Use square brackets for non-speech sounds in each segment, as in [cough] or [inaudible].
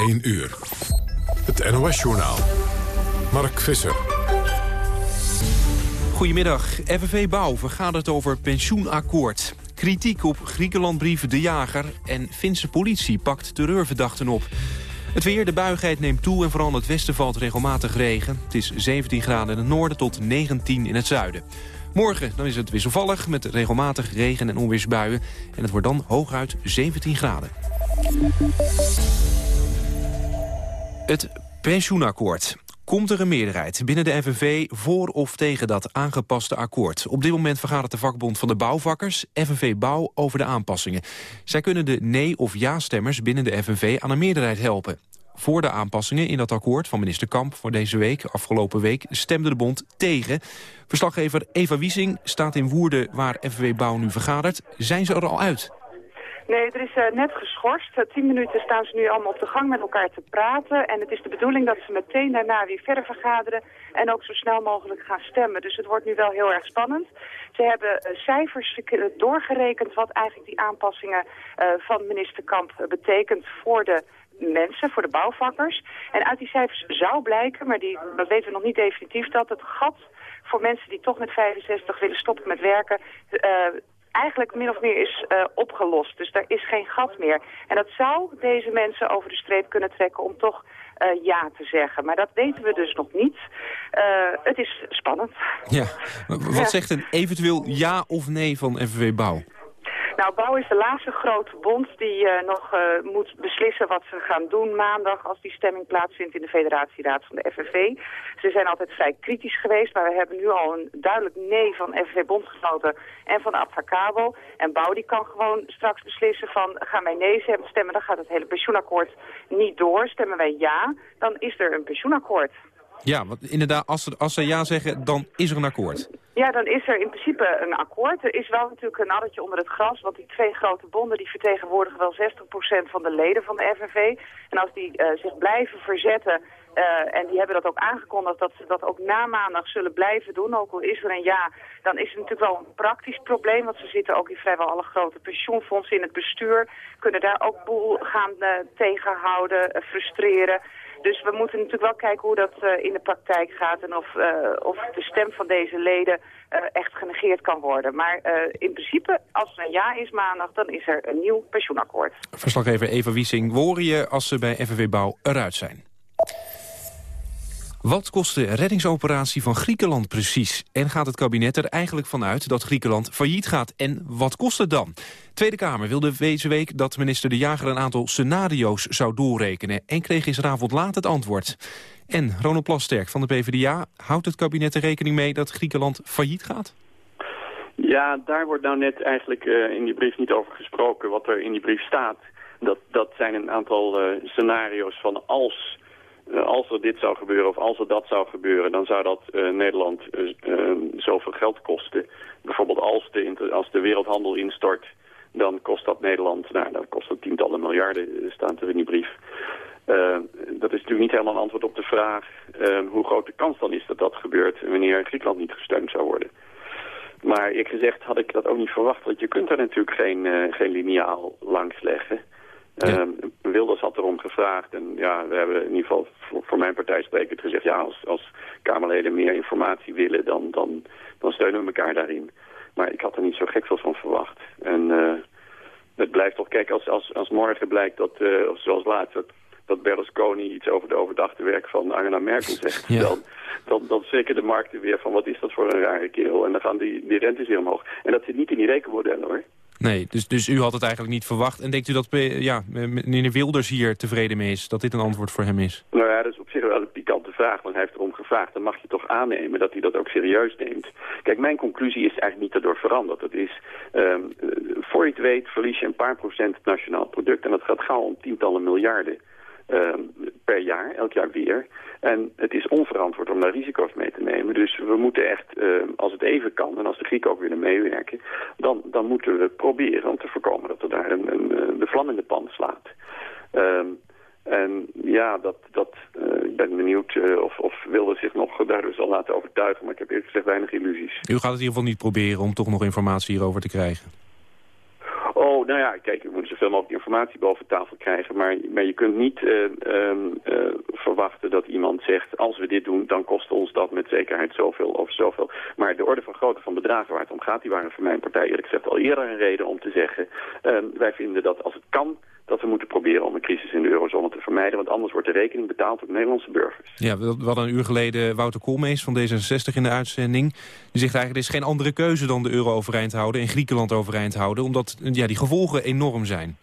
1 uur. Het NOS-journaal. Mark Visser. Goedemiddag. FNV Bouw vergadert over pensioenakkoord. Kritiek op Griekenlandbrief De Jager. En Finse politie pakt terreurverdachten op. Het weer, de buigheid neemt toe en vooral in het westen valt regelmatig regen. Het is 17 graden in het noorden tot 19 in het zuiden. Morgen dan is het wisselvallig met regelmatig regen- en onweersbuien. En het wordt dan hooguit 17 graden. Het pensioenakkoord. Komt er een meerderheid binnen de FNV voor of tegen dat aangepaste akkoord? Op dit moment vergadert de vakbond van de bouwvakkers, FNV Bouw, over de aanpassingen. Zij kunnen de nee- of ja-stemmers binnen de FNV aan een meerderheid helpen. Voor de aanpassingen in dat akkoord van minister Kamp voor deze week, afgelopen week, stemde de bond tegen. Verslaggever Eva Wiesing staat in Woerden waar FNV Bouw nu vergadert. Zijn ze er al uit? Nee, er is uh, net geschorst. Uh, tien minuten staan ze nu allemaal op de gang met elkaar te praten. En het is de bedoeling dat ze meteen daarna weer verder vergaderen... en ook zo snel mogelijk gaan stemmen. Dus het wordt nu wel heel erg spannend. Ze hebben uh, cijfers doorgerekend wat eigenlijk die aanpassingen van minister Kamp betekent voor de mensen, voor de bouwvakkers. En uit die cijfers zou blijken, maar die, dat weten we nog niet definitief... dat het gat voor mensen die toch met 65 willen stoppen met werken... eigenlijk min of meer is uh, opgelost. Dus daar is geen gat meer. En dat zou deze mensen over de streep kunnen trekken om toch uh, ja te zeggen. Maar dat weten we dus nog niet. Uh, het is spannend. Ja. [laughs] Wat ja. zegt een eventueel ja of nee van FNV Bouw? Nou, Bouw is de laatste grote bond die uh, nog uh, moet beslissen wat ze gaan doen maandag als die stemming plaatsvindt in de federatieraad van de FNV. Ze zijn altijd vrij kritisch geweest, maar we hebben nu al een duidelijk nee van FNV-bondgenoten en van Abfacabo. En Bouw die kan gewoon straks beslissen van gaan wij nee stemmen, dan gaat het hele pensioenakkoord niet door. Stemmen wij ja, dan is er een pensioenakkoord. Ja, want inderdaad, als ze, als ze ja zeggen, dan is er een akkoord. Ja, dan is er in principe een akkoord. Er is wel natuurlijk een addertje onder het gras, want die twee grote bonden die vertegenwoordigen wel 60% van de leden van de FNV. En als die uh, zich blijven verzetten, uh, en die hebben dat ook aangekondigd dat ze dat ook na maandag zullen blijven doen, ook al is er een ja, dan is het natuurlijk wel een praktisch probleem, want ze zitten ook in vrijwel alle grote pensioenfondsen in het bestuur, kunnen daar ook boel gaan uh, tegenhouden, frustreren. Dus we moeten natuurlijk wel kijken hoe dat uh, in de praktijk gaat en of, uh, of de stem van deze leden uh, echt genegeerd kan worden. Maar in principe, als er een ja is maandag, dan is er een nieuw pensioenakkoord. Verslaggever Eva Wiesing, horen je als ze bij FNV Bouw eruit zijn? Wat kost de reddingsoperatie van Griekenland precies? En gaat het kabinet er eigenlijk vanuit dat Griekenland failliet gaat? En wat kost het dan? Tweede Kamer wilde deze week dat minister De Jager een aantal scenario's zou doorrekenen... en kreeg gisteravond laat het antwoord. En Ronald Plasterk van de PvdA, houdt het kabinet er rekening mee dat Griekenland failliet gaat? Ja, daar wordt nou net eigenlijk uh, in die brief niet over gesproken. Wat er in die brief staat, dat, dat zijn een aantal uh, scenario's van als als er dit zou gebeuren of als er dat zou gebeuren, dan zou dat uh, Nederland uh, zoveel geld kosten. Bijvoorbeeld als de, als de wereldhandel instort, dan kost dat Nederland, nou, dan kost dat tientallen miljarden, staat er in die brief. dat is natuurlijk niet helemaal een antwoord op de vraag hoe groot de kans dan is dat dat gebeurt wanneer Griekenland niet gesteund zou worden. Maar ik gezegd had ik dat ook niet verwacht, want je kunt daar natuurlijk geen, geen liniaal langs leggen. Ja. Uh, Wilders had erom gevraagd en ja, we hebben in ieder geval voor, voor mijn partij sprekend gezegd... ja, als, als Kamerleden meer informatie willen, dan, dan, dan steunen we elkaar daarin. Maar ik had er niet zo gek veel van verwacht. En uh, het blijft toch, kijk, als, als, als morgen blijkt dat, uh, of zoals laatst... Dat, dat Berlusconi iets over de overdachte werk van Angela Merkel zegt... Ja. Dan, dan, dan zeker de markten weer van wat is dat voor een rare kerel. En dan gaan die, die rentes weer omhoog. En dat zit niet in die rekenmodellen hoor. Nee, dus, dus u had het eigenlijk niet verwacht. En denkt u dat ja, meneer Wilders hier tevreden mee is? Dat dit een antwoord voor hem is? Nou ja, dat is op zich wel een pikante vraag. Want hij heeft erom gevraagd. Dan mag je toch aannemen dat hij dat ook serieus neemt. Kijk, mijn conclusie is eigenlijk niet daardoor veranderd. Dat is, um, voor je het weet verlies je een paar procent het nationaal product. En dat gaat gauw om tientallen miljarden. Um, per jaar, elk jaar weer. En het is onverantwoord om daar risico's mee te nemen. Dus we moeten echt, uh, als het even kan, en als de Grieken ook willen meewerken... dan, dan moeten we proberen om te voorkomen dat er daar een, een, de vlam in de pan slaat. Um, en ja, dat, dat, uh, ik ben benieuwd uh, of, of Wilde zich nog daardoor zal laten overtuigen. Maar ik heb eerlijk gezegd weinig illusies. U gaat het in ieder geval niet proberen om toch nog informatie hierover te krijgen? Oh, nou ja, kijk, we moeten zoveel mogelijk informatie boven tafel krijgen. Maar, maar je kunt niet uh, verwachten dat iemand zegt... als we dit doen, dan kost ons dat met zekerheid zoveel of zoveel. Maar de orde van grootte van bedragen waar het om gaat... die waren voor mijn partij eerlijk gezegd al eerder een reden om te zeggen... Ehm, wij vinden dat als het kan dat we moeten proberen om een crisis in de eurozone te vermijden. Want anders wordt de rekening betaald door de Nederlandse burgers. Ja, we hadden een uur geleden Wouter Koolmees van D66 in de uitzending. Die zegt eigenlijk, er is geen andere keuze dan de euro overeind houden... en Griekenland overeind houden, omdat ja, die gevolgen enorm zijn.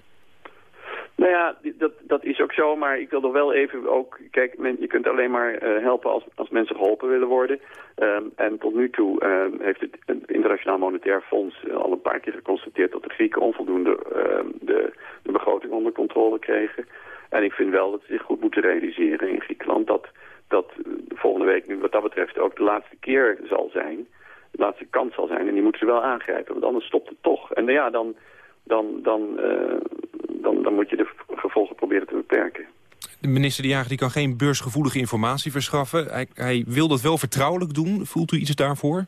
Nou ja, dat, dat is ook zo, maar ik wil er wel even ook... Kijk, men, je kunt alleen maar uh, helpen als, als mensen geholpen willen worden. Um, en tot nu toe um, heeft het, het Internationaal Monetair Fonds uh, al een paar keer geconstateerd... dat de Grieken onvoldoende uh, de, de begroting onder controle kregen. En ik vind wel dat ze zich goed moeten realiseren in Griekenland... dat, dat volgende week nu wat dat betreft ook de laatste keer zal zijn... de laatste kans zal zijn en die moeten ze wel aangrijpen, want anders stopt het toch. En ja, dan dan, dan, uh, dan, dan moet je de gevolgen proberen te beperken. De minister De Jager die kan geen beursgevoelige informatie verschaffen. Hij, hij wil dat wel vertrouwelijk doen. Voelt u iets daarvoor?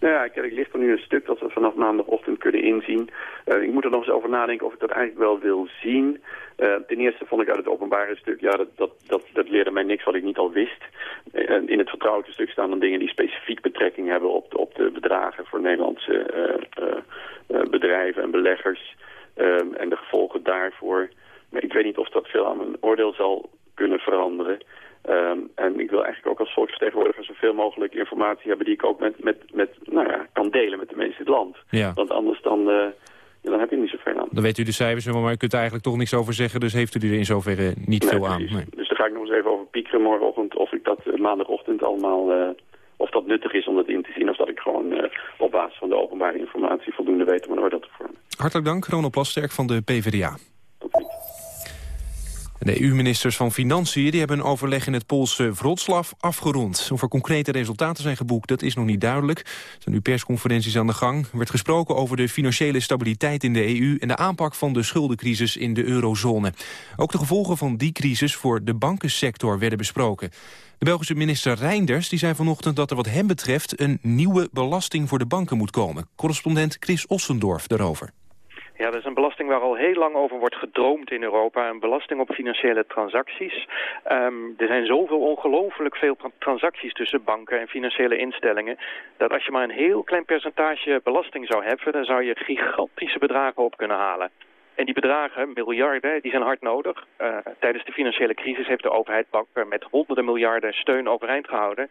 Nou ja, kijk, ligt er nu een stuk dat we vanaf maandagochtend kunnen inzien. Uh, ik moet er nog eens over nadenken of ik dat eigenlijk wel wil zien. Uh, ten eerste vond ik uit het openbare stuk, ja, dat, dat, dat, dat leerde mij niks wat ik niet al wist. Uh, in het vertrouwelijke stuk staan dan dingen die specifiek betrekking hebben op de, op de bedragen voor Nederlandse bedrijven en beleggers. Um, en de gevolgen daarvoor. Maar ik weet niet of dat veel aan mijn oordeel zal kunnen veranderen. Um, en ik wil eigenlijk ook als volksvertegenwoordiger zoveel mogelijk informatie hebben die ik ook met, met, met, nou ja, kan delen met de mensen in het land. Ja. Want anders dan, uh, ja, dan heb je niet zoveel aan. Dan weet u de cijfers, maar u kunt er eigenlijk toch niks over zeggen, dus heeft u er in zoverre niet nee, veel aan. Nee. Dus daar ga ik nog eens even over piekeren morgenochtend of ik dat uh, maandagochtend allemaal... Uh, of dat nuttig is om dat in te zien... of dat ik gewoon uh, op basis van de openbare informatie voldoende weet om een oordeel te vormen. Hartelijk dank, Ronald Plasterk van de PvdA. De EU-ministers van Financiën die hebben een overleg in het Poolse Wroclaw afgerond. Of er concrete resultaten zijn geboekt, dat is nog niet duidelijk. Er zijn nu persconferenties aan de gang. Er werd gesproken over de financiële stabiliteit in de EU... en de aanpak van de schuldencrisis in de eurozone. Ook de gevolgen van die crisis voor de bankensector werden besproken. De Belgische minister Reinders die zei vanochtend dat er wat hem betreft... een nieuwe belasting voor de banken moet komen. Correspondent Chris Ossendorf daarover. Ja, dat is een belasting waar al heel lang over wordt gedroomd in Europa. Een belasting op financiële transacties. Um, er zijn zoveel ongelooflijk veel transacties tussen banken en financiële instellingen... dat als je maar een heel klein percentage belasting zou heffen... dan zou je gigantische bedragen op kunnen halen. En die bedragen, miljarden, die zijn hard nodig. Uh, tijdens de financiële crisis heeft de overheid banken met honderden miljarden steun overeind gehouden...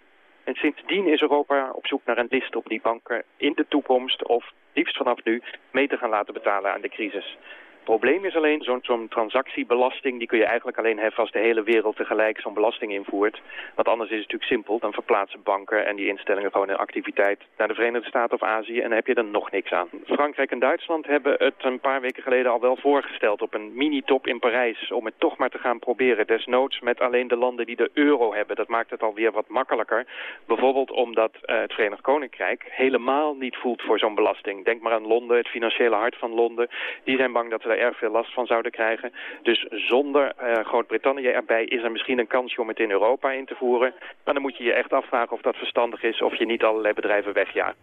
En sindsdien is Europa op zoek naar een list om die banken in de toekomst of liefst vanaf nu mee te gaan laten betalen aan de crisis probleem is alleen, zo'n zo transactiebelasting... die kun je eigenlijk alleen heffen als de hele wereld tegelijk zo'n belasting invoert. Want anders is het natuurlijk simpel. Dan verplaatsen banken en die instellingen gewoon hun activiteit... naar de Verenigde Staten of Azië en heb je er nog niks aan. Frankrijk en Duitsland hebben het een paar weken geleden al wel voorgesteld... op een mini-top in Parijs om het toch maar te gaan proberen. Desnoods met alleen de landen die de euro hebben. Dat maakt het alweer wat makkelijker. Bijvoorbeeld omdat uh, het Verenigd Koninkrijk helemaal niet voelt voor zo'n belasting. Denk maar aan Londen, het financiële hart van Londen. Die zijn bang dat ze daar erg veel last van zouden krijgen. Dus zonder uh, Groot-Brittannië erbij is er misschien een kansje om het in Europa in te voeren. Maar dan moet je je echt afvragen of dat verstandig is of je niet allerlei bedrijven wegjaagt.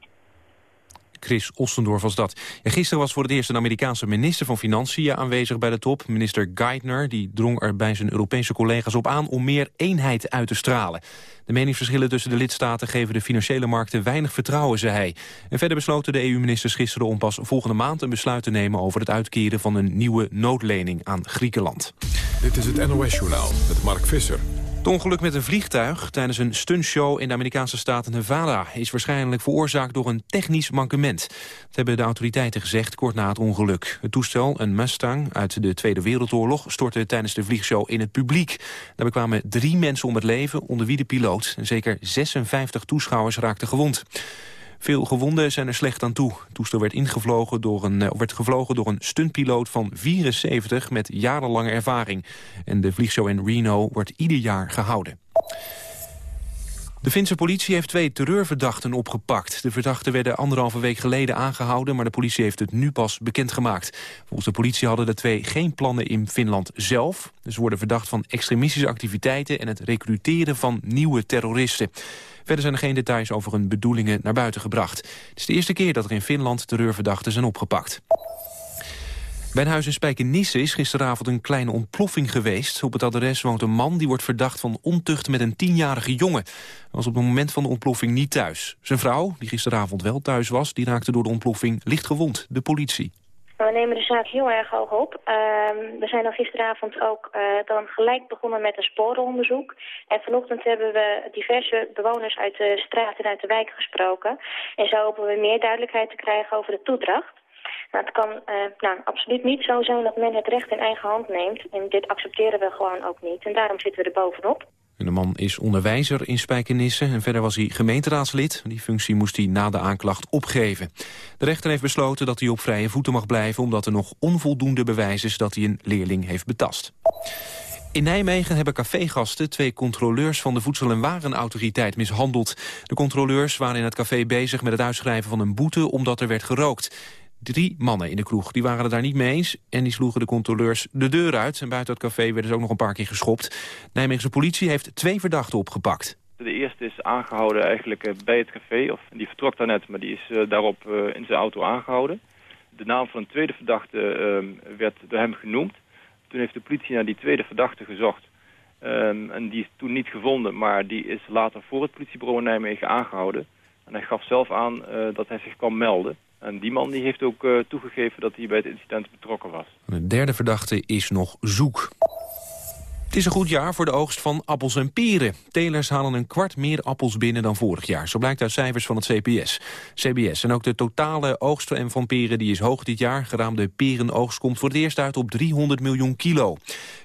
Chris Ossendorf was dat. Ja, gisteren was voor het eerst een Amerikaanse minister van Financiën aanwezig bij de top. Minister Geithner die drong er bij zijn Europese collega's op aan om meer eenheid uit te stralen. De meningsverschillen tussen de lidstaten geven de financiële markten weinig vertrouwen, zei hij. En verder besloten de EU-ministers gisteren om pas volgende maand een besluit te nemen over het uitkeren van een nieuwe noodlening aan Griekenland. Dit is het NOS-journaal met Mark Visser. Het ongeluk met een vliegtuig tijdens een stuntshow in de Amerikaanse staat Nevada is waarschijnlijk veroorzaakt door een technisch mankement. Dat hebben de autoriteiten gezegd kort na het ongeluk. Het toestel, een Mustang uit de Tweede Wereldoorlog, stortte tijdens de vliegshow in het publiek. Daarbij kwamen drie mensen om het leven, onder wie de piloot. En zeker 56 toeschouwers raakten gewond. Veel gewonden zijn er slecht aan toe. Het toestel werd, ingevlogen door een, uh, werd gevlogen door een stuntpiloot van 74 met jarenlange ervaring. En de vliegshow in Reno wordt ieder jaar gehouden. De Finse politie heeft twee terreurverdachten opgepakt. De verdachten werden anderhalve week geleden aangehouden... maar de politie heeft het nu pas bekendgemaakt. Volgens de politie hadden de twee geen plannen in Finland zelf. Ze worden verdacht van extremistische activiteiten... en het recruteren van nieuwe terroristen. Verder zijn er geen details over hun bedoelingen naar buiten gebracht. Het is de eerste keer dat er in Finland terreurverdachten zijn opgepakt. Bij huis in Spijkenisse is gisteravond een kleine ontploffing geweest. Op het adres woont een man die wordt verdacht van ontucht met een tienjarige jongen. Hij was op het moment van de ontploffing niet thuis. Zijn vrouw, die gisteravond wel thuis was, die raakte door de ontploffing licht gewond. De politie. We nemen de zaak heel erg hoog op. Ehm, we zijn al gisteravond ook uh, dan gelijk begonnen met een sporenonderzoek. En vanochtend hebben we diverse bewoners uit de straat en uit de wijk gesproken. En zo hopen we meer duidelijkheid te krijgen over de toedracht. Het kan uh, nou, absoluut niet zo zijn dat men het recht in eigen hand neemt. En dit accepteren we gewoon ook niet. En daarom zitten we er bovenop. de man is onderwijzer in Spijkenisse en verder was hij gemeenteraadslid. Die functie moest hij na de aanklacht opgeven. De rechter heeft besloten dat hij op vrije voeten mag blijven... omdat er nog onvoldoende bewijs is dat hij een leerling heeft betast. In Nijmegen hebben cafégasten twee controleurs van de Voedsel- en Warenautoriteit mishandeld. De controleurs waren in het café bezig met het uitschrijven van een boete omdat er werd gerookt. Drie mannen in de kroeg die waren het daar niet mee eens... en die sloegen de controleurs de deur uit. En buiten het café werden ze ook nog een paar keer geschopt. Nijmeegse politie heeft twee verdachten opgepakt. De eerste is aangehouden eigenlijk eh, bij het café. Of, die vertrok daarnet, maar die is uh, daarop uh, in zijn auto aangehouden. De naam van een tweede verdachte uh, werd door hem genoemd. Toen heeft de politie naar die tweede verdachte gezocht. Um, en die is toen niet gevonden, maar die is later voor het politiebureau in Nijmegen aangehouden. En hij gaf zelf aan dat hij zich kwam melden. En die man die heeft ook uh, toegegeven dat hij bij het incident betrokken was. De derde verdachte is nog zoek. Het is een goed jaar voor de oogst van appels en peren. Telers halen een kwart meer appels binnen dan vorig jaar. Zo blijkt uit cijfers van het CPS. CBS. En ook de totale oogst van peren die is hoog dit jaar. Geraamde perenoogst komt voor het eerst uit op 300 miljoen kilo.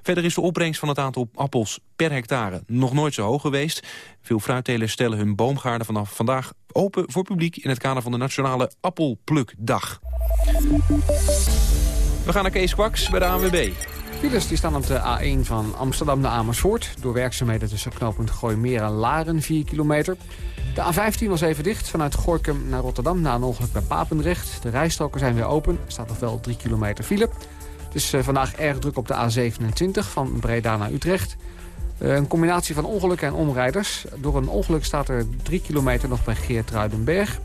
Verder is de opbrengst van het aantal appels per hectare nog nooit zo hoog geweest. Veel fruittelers stellen hun boomgaarden vanaf vandaag open voor publiek... in het kader van de Nationale Appelplukdag. We gaan naar Kees Kwaks bij de ANWB. Files die staan op de A1 van Amsterdam naar Amersfoort. Door werkzaamheden tussen knooppunt Gooimeer en Laren, 4 kilometer. De A15 was even dicht vanuit Gorkum naar Rotterdam na een ongeluk bij Papendrecht. De rijstroken zijn weer open. Er staat nog wel 3 kilometer file. Het is vandaag erg druk op de A27 van Breda naar Utrecht. Een combinatie van ongelukken en omrijders. Door een ongeluk staat er 3 kilometer nog bij Geertruidenberg.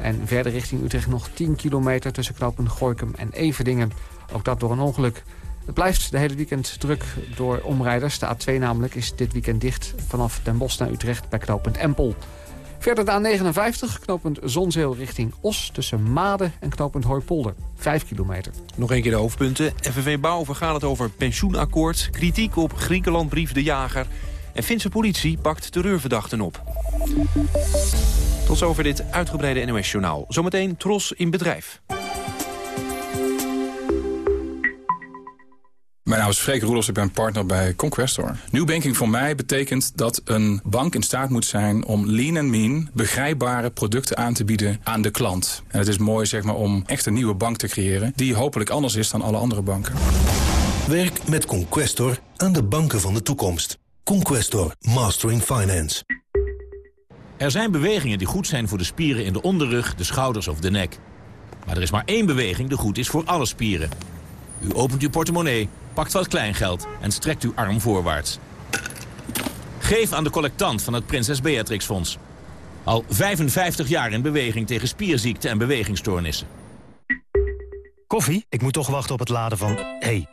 En verder richting Utrecht nog 10 kilometer tussen knooppunt Gorkum en Everdingen. Ook dat door een ongeluk. Het blijft de hele weekend druk door omrijders. De A2 namelijk is dit weekend dicht vanaf Den Bosch naar Utrecht bij knooppunt Empel. Verder de A59, knooppunt Zonzeel richting Os... tussen Maden en knooppunt Hooipolder. 5 kilometer. Nog een keer de hoofdpunten. FNV Bouw vergaat het over pensioenakkoord. Kritiek op Griekenlandbrief De Jager. En Finse politie pakt terreurverdachten op. Tot zover dit uitgebreide NOS-journaal. Zometeen Tros in bedrijf. Mijn naam is Freek Roelofs, ik ben partner bij Conquestor. New banking voor mij betekent dat een bank in staat moet zijn om lean en mean begrijpbare producten aan te bieden aan de klant. En het is mooi zeg maar, om echt een nieuwe bank te creëren die hopelijk anders is dan alle andere banken. Werk met Conquestor aan de banken van de toekomst. Conquestor, Mastering Finance. Er zijn bewegingen die goed zijn voor de spieren in de onderrug, de schouders of de nek. Maar er is maar één beweging die goed is voor alle spieren. U opent uw portemonnee, pakt wat kleingeld en strekt uw arm voorwaarts. Geef aan de collectant van het Prinses Beatrix Fonds. Al 55 jaar in beweging tegen spierziekten en bewegingsstoornissen. Koffie? Ik moet toch wachten op het laden van... hey,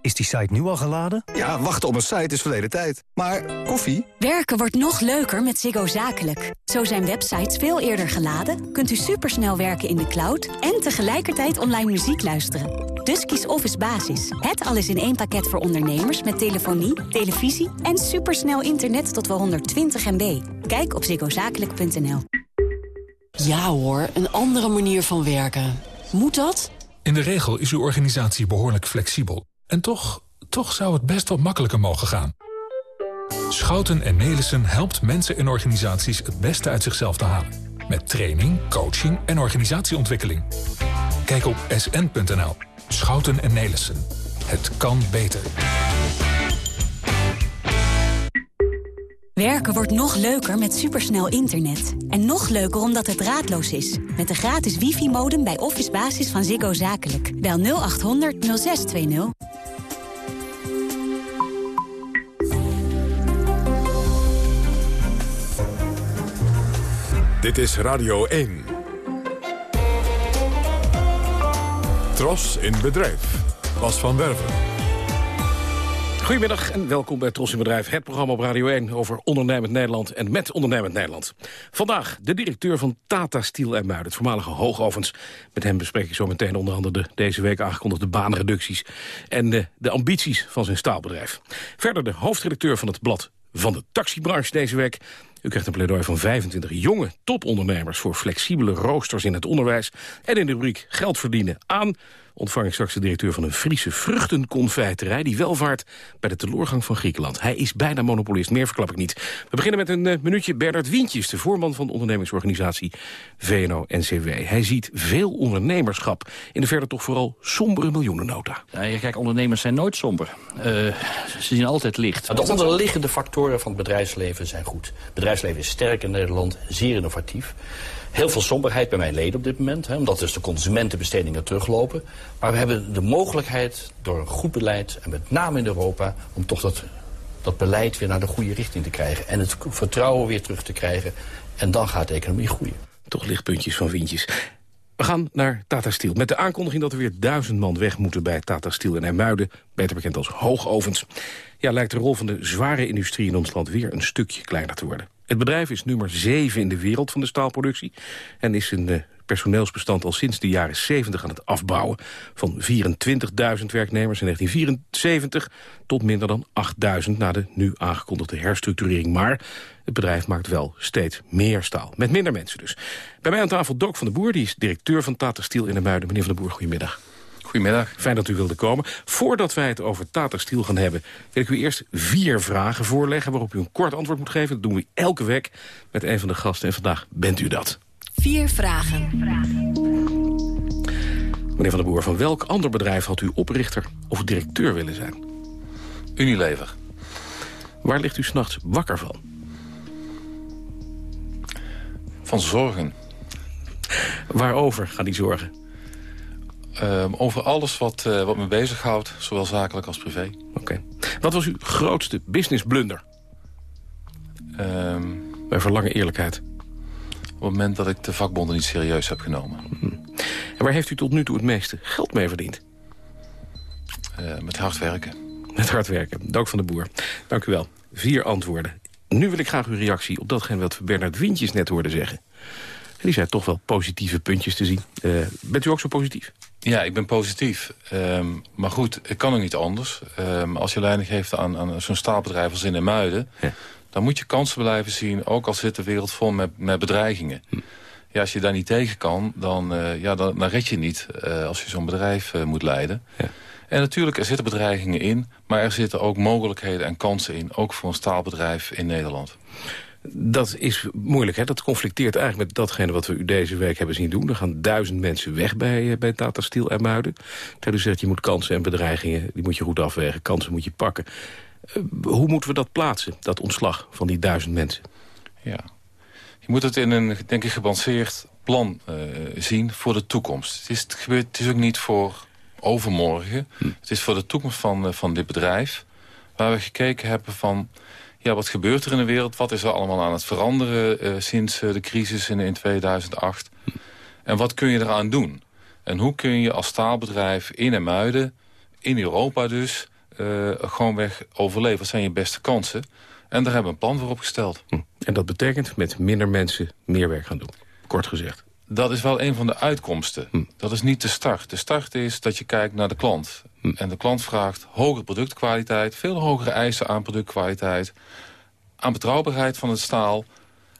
is die site nu al geladen? Ja, wachten op een site is verleden tijd. Maar koffie? Werken wordt nog leuker met Ziggo Zakelijk. Zo zijn websites veel eerder geladen, kunt u supersnel werken in de cloud... en tegelijkertijd online muziek luisteren. Dus kies Office Basis. Het alles in één pakket voor ondernemers met telefonie, televisie... en supersnel internet tot wel 120 MB. Kijk op ziggozakelijk.nl. Ja hoor, een andere manier van werken. Moet dat? In de regel is uw organisatie behoorlijk flexibel. En toch, toch zou het best wat makkelijker mogen gaan. Schouten en Nelissen helpt mensen en organisaties het beste uit zichzelf te halen. Met training, coaching en organisatieontwikkeling. Kijk op sn.nl. Schouten en Nelissen. Het kan beter. Werken wordt nog leuker met supersnel internet. En nog leuker omdat het draadloos is. Met de gratis wifi-modem bij Office Basis van Ziggo Zakelijk. Bel 0800 0620. Dit is Radio 1. Tros in bedrijf. Bas van Werven. Goedemiddag en welkom bij Tros in Bedrijf, het programma op Radio 1 over ondernemend Nederland en met ondernemend Nederland. Vandaag de directeur van Tata Steel en Muiden, het voormalige Hoogovens. Met hem bespreek ik zo meteen onder andere de deze week aangekondigde baanreducties en de, de ambities van zijn staalbedrijf. Verder de hoofdredacteur van het blad van de taxibranche deze week. U krijgt een pleidooi van 25 jonge topondernemers... voor flexibele roosters in het onderwijs. En in de rubriek Geld verdienen aan ontvang ik straks de directeur van een Friese vruchtenconfijterij... die welvaart bij de teloorgang van Griekenland. Hij is bijna monopolist, meer verklap ik niet. We beginnen met een uh, minuutje Bernard Wientjes... de voorman van de ondernemingsorganisatie VNO-NCW. Hij ziet veel ondernemerschap in de verder toch vooral sombere miljoenennota. Ja, kijk, ondernemers zijn nooit somber. Uh, ze zien altijd licht. De onderliggende factoren van het bedrijfsleven zijn goed. Het bedrijfsleven is sterk in Nederland, zeer innovatief. Heel veel somberheid bij mijn leden op dit moment. Hè, omdat dus de consumentenbestedingen teruglopen. Maar we hebben de mogelijkheid door een goed beleid, en met name in Europa... om toch dat, dat beleid weer naar de goede richting te krijgen. En het vertrouwen weer terug te krijgen. En dan gaat de economie groeien. Toch lichtpuntjes van Vientjes. We gaan naar Tata Steel. Met de aankondiging dat er weer duizend man weg moeten bij Tata Steel en IJmuiden. Beter bekend als hoogovens. Ja, lijkt de rol van de zware industrie in ons land weer een stukje kleiner te worden. Het bedrijf is nummer 7 in de wereld van de staalproductie... en is een personeelsbestand al sinds de jaren 70 aan het afbouwen. Van 24.000 werknemers in 1974 tot minder dan 8.000... na de nu aangekondigde herstructurering. Maar het bedrijf maakt wel steeds meer staal. Met minder mensen dus. Bij mij aan tafel Dook van de Boer, die is directeur van Tata Steel in de Muiden. Meneer van de Boer, goedemiddag. Goedemiddag. Fijn dat u wilde komen. Voordat wij het over Tata Steel gaan hebben... wil ik u eerst vier vragen voorleggen waarop u een kort antwoord moet geven. Dat doen we elke week met een van de gasten. En vandaag bent u dat. Vier vragen. Meneer Van der Boer, van welk ander bedrijf had u oprichter of directeur willen zijn? Unilever. Waar ligt u s'nachts wakker van? Van zorgen. Waarover gaan die zorgen? Um, over alles wat, uh, wat me bezighoudt, zowel zakelijk als privé. Oké. Okay. Wat was uw grootste business blunder? Um, Wij verlangen eerlijkheid. Op het moment dat ik de vakbonden niet serieus heb genomen. Hm. En waar heeft u tot nu toe het meeste geld mee verdiend? Uh, met hard werken. Met hard werken. Dank van de Boer. Dank u wel. Vier antwoorden. Nu wil ik graag uw reactie op datgene wat Bernard Wintjes net hoorde zeggen. Die zijn toch wel positieve puntjes te zien. Uh, bent u ook zo positief? Ja, ik ben positief. Um, maar goed, ik kan ook niet anders. Um, als je leiding geeft aan, aan zo'n staalbedrijf als in de Muiden... Ja. dan moet je kansen blijven zien, ook al zit de wereld vol met, met bedreigingen. Hm. Ja, als je daar niet tegen kan, dan, uh, ja, dan, dan red je niet uh, als je zo'n bedrijf uh, moet leiden. Ja. En natuurlijk, er zitten bedreigingen in... maar er zitten ook mogelijkheden en kansen in, ook voor een staalbedrijf in Nederland. Dat is moeilijk, hè? Dat conflicteert eigenlijk met datgene wat we u deze week hebben zien doen. Er gaan duizend mensen weg bij, bij Tata Steel en Muiden. Terwijl u zegt, je moet kansen en bedreigingen, die moet je goed afwegen. Kansen moet je pakken. Uh, hoe moeten we dat plaatsen, dat ontslag van die duizend mensen? Ja, je moet het in een, denk ik, gebalanceerd plan uh, zien voor de toekomst. Het is, het, gebeurt, het is ook niet voor overmorgen. Hm. Het is voor de toekomst van, van dit bedrijf. Waar we gekeken hebben van ja, wat gebeurt er in de wereld? Wat is er allemaal aan het veranderen uh, sinds uh, de crisis in, in 2008? En wat kun je eraan doen? En hoe kun je als staalbedrijf in en muiden, in Europa dus, uh, gewoonweg overleven? Wat zijn je beste kansen? En daar hebben we een plan voor opgesteld. Hm. En dat betekent met minder mensen meer werk gaan doen, kort gezegd. Dat is wel een van de uitkomsten. Hm. Dat is niet de start. De start is dat je kijkt naar de klant. Hm. En de klant vraagt hogere productkwaliteit... veel hogere eisen aan productkwaliteit... aan betrouwbaarheid van het staal...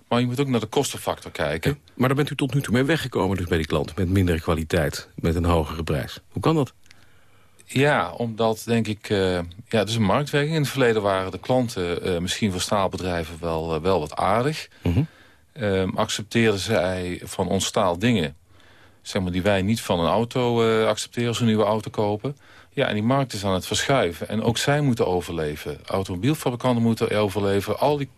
Maar je moet ook naar de kostenfactor kijken. Ja, maar daar bent u tot nu toe mee weggekomen dus bij die klant. Met mindere kwaliteit, met een hogere prijs. Hoe kan dat? Ja, omdat denk ik... Uh, ja, het is een marktwerking. In het verleden waren de klanten uh, misschien voor staalbedrijven wel, uh, wel wat aardig. Mm -hmm. Um, accepteerden zij van ons staal dingen... Zeg maar, die wij niet van een auto accepteren als we een nieuwe auto kopen. Ja, en die markt is aan het verschuiven. En ook zij moeten overleven. Automobielfabrikanten moeten overleven. Al die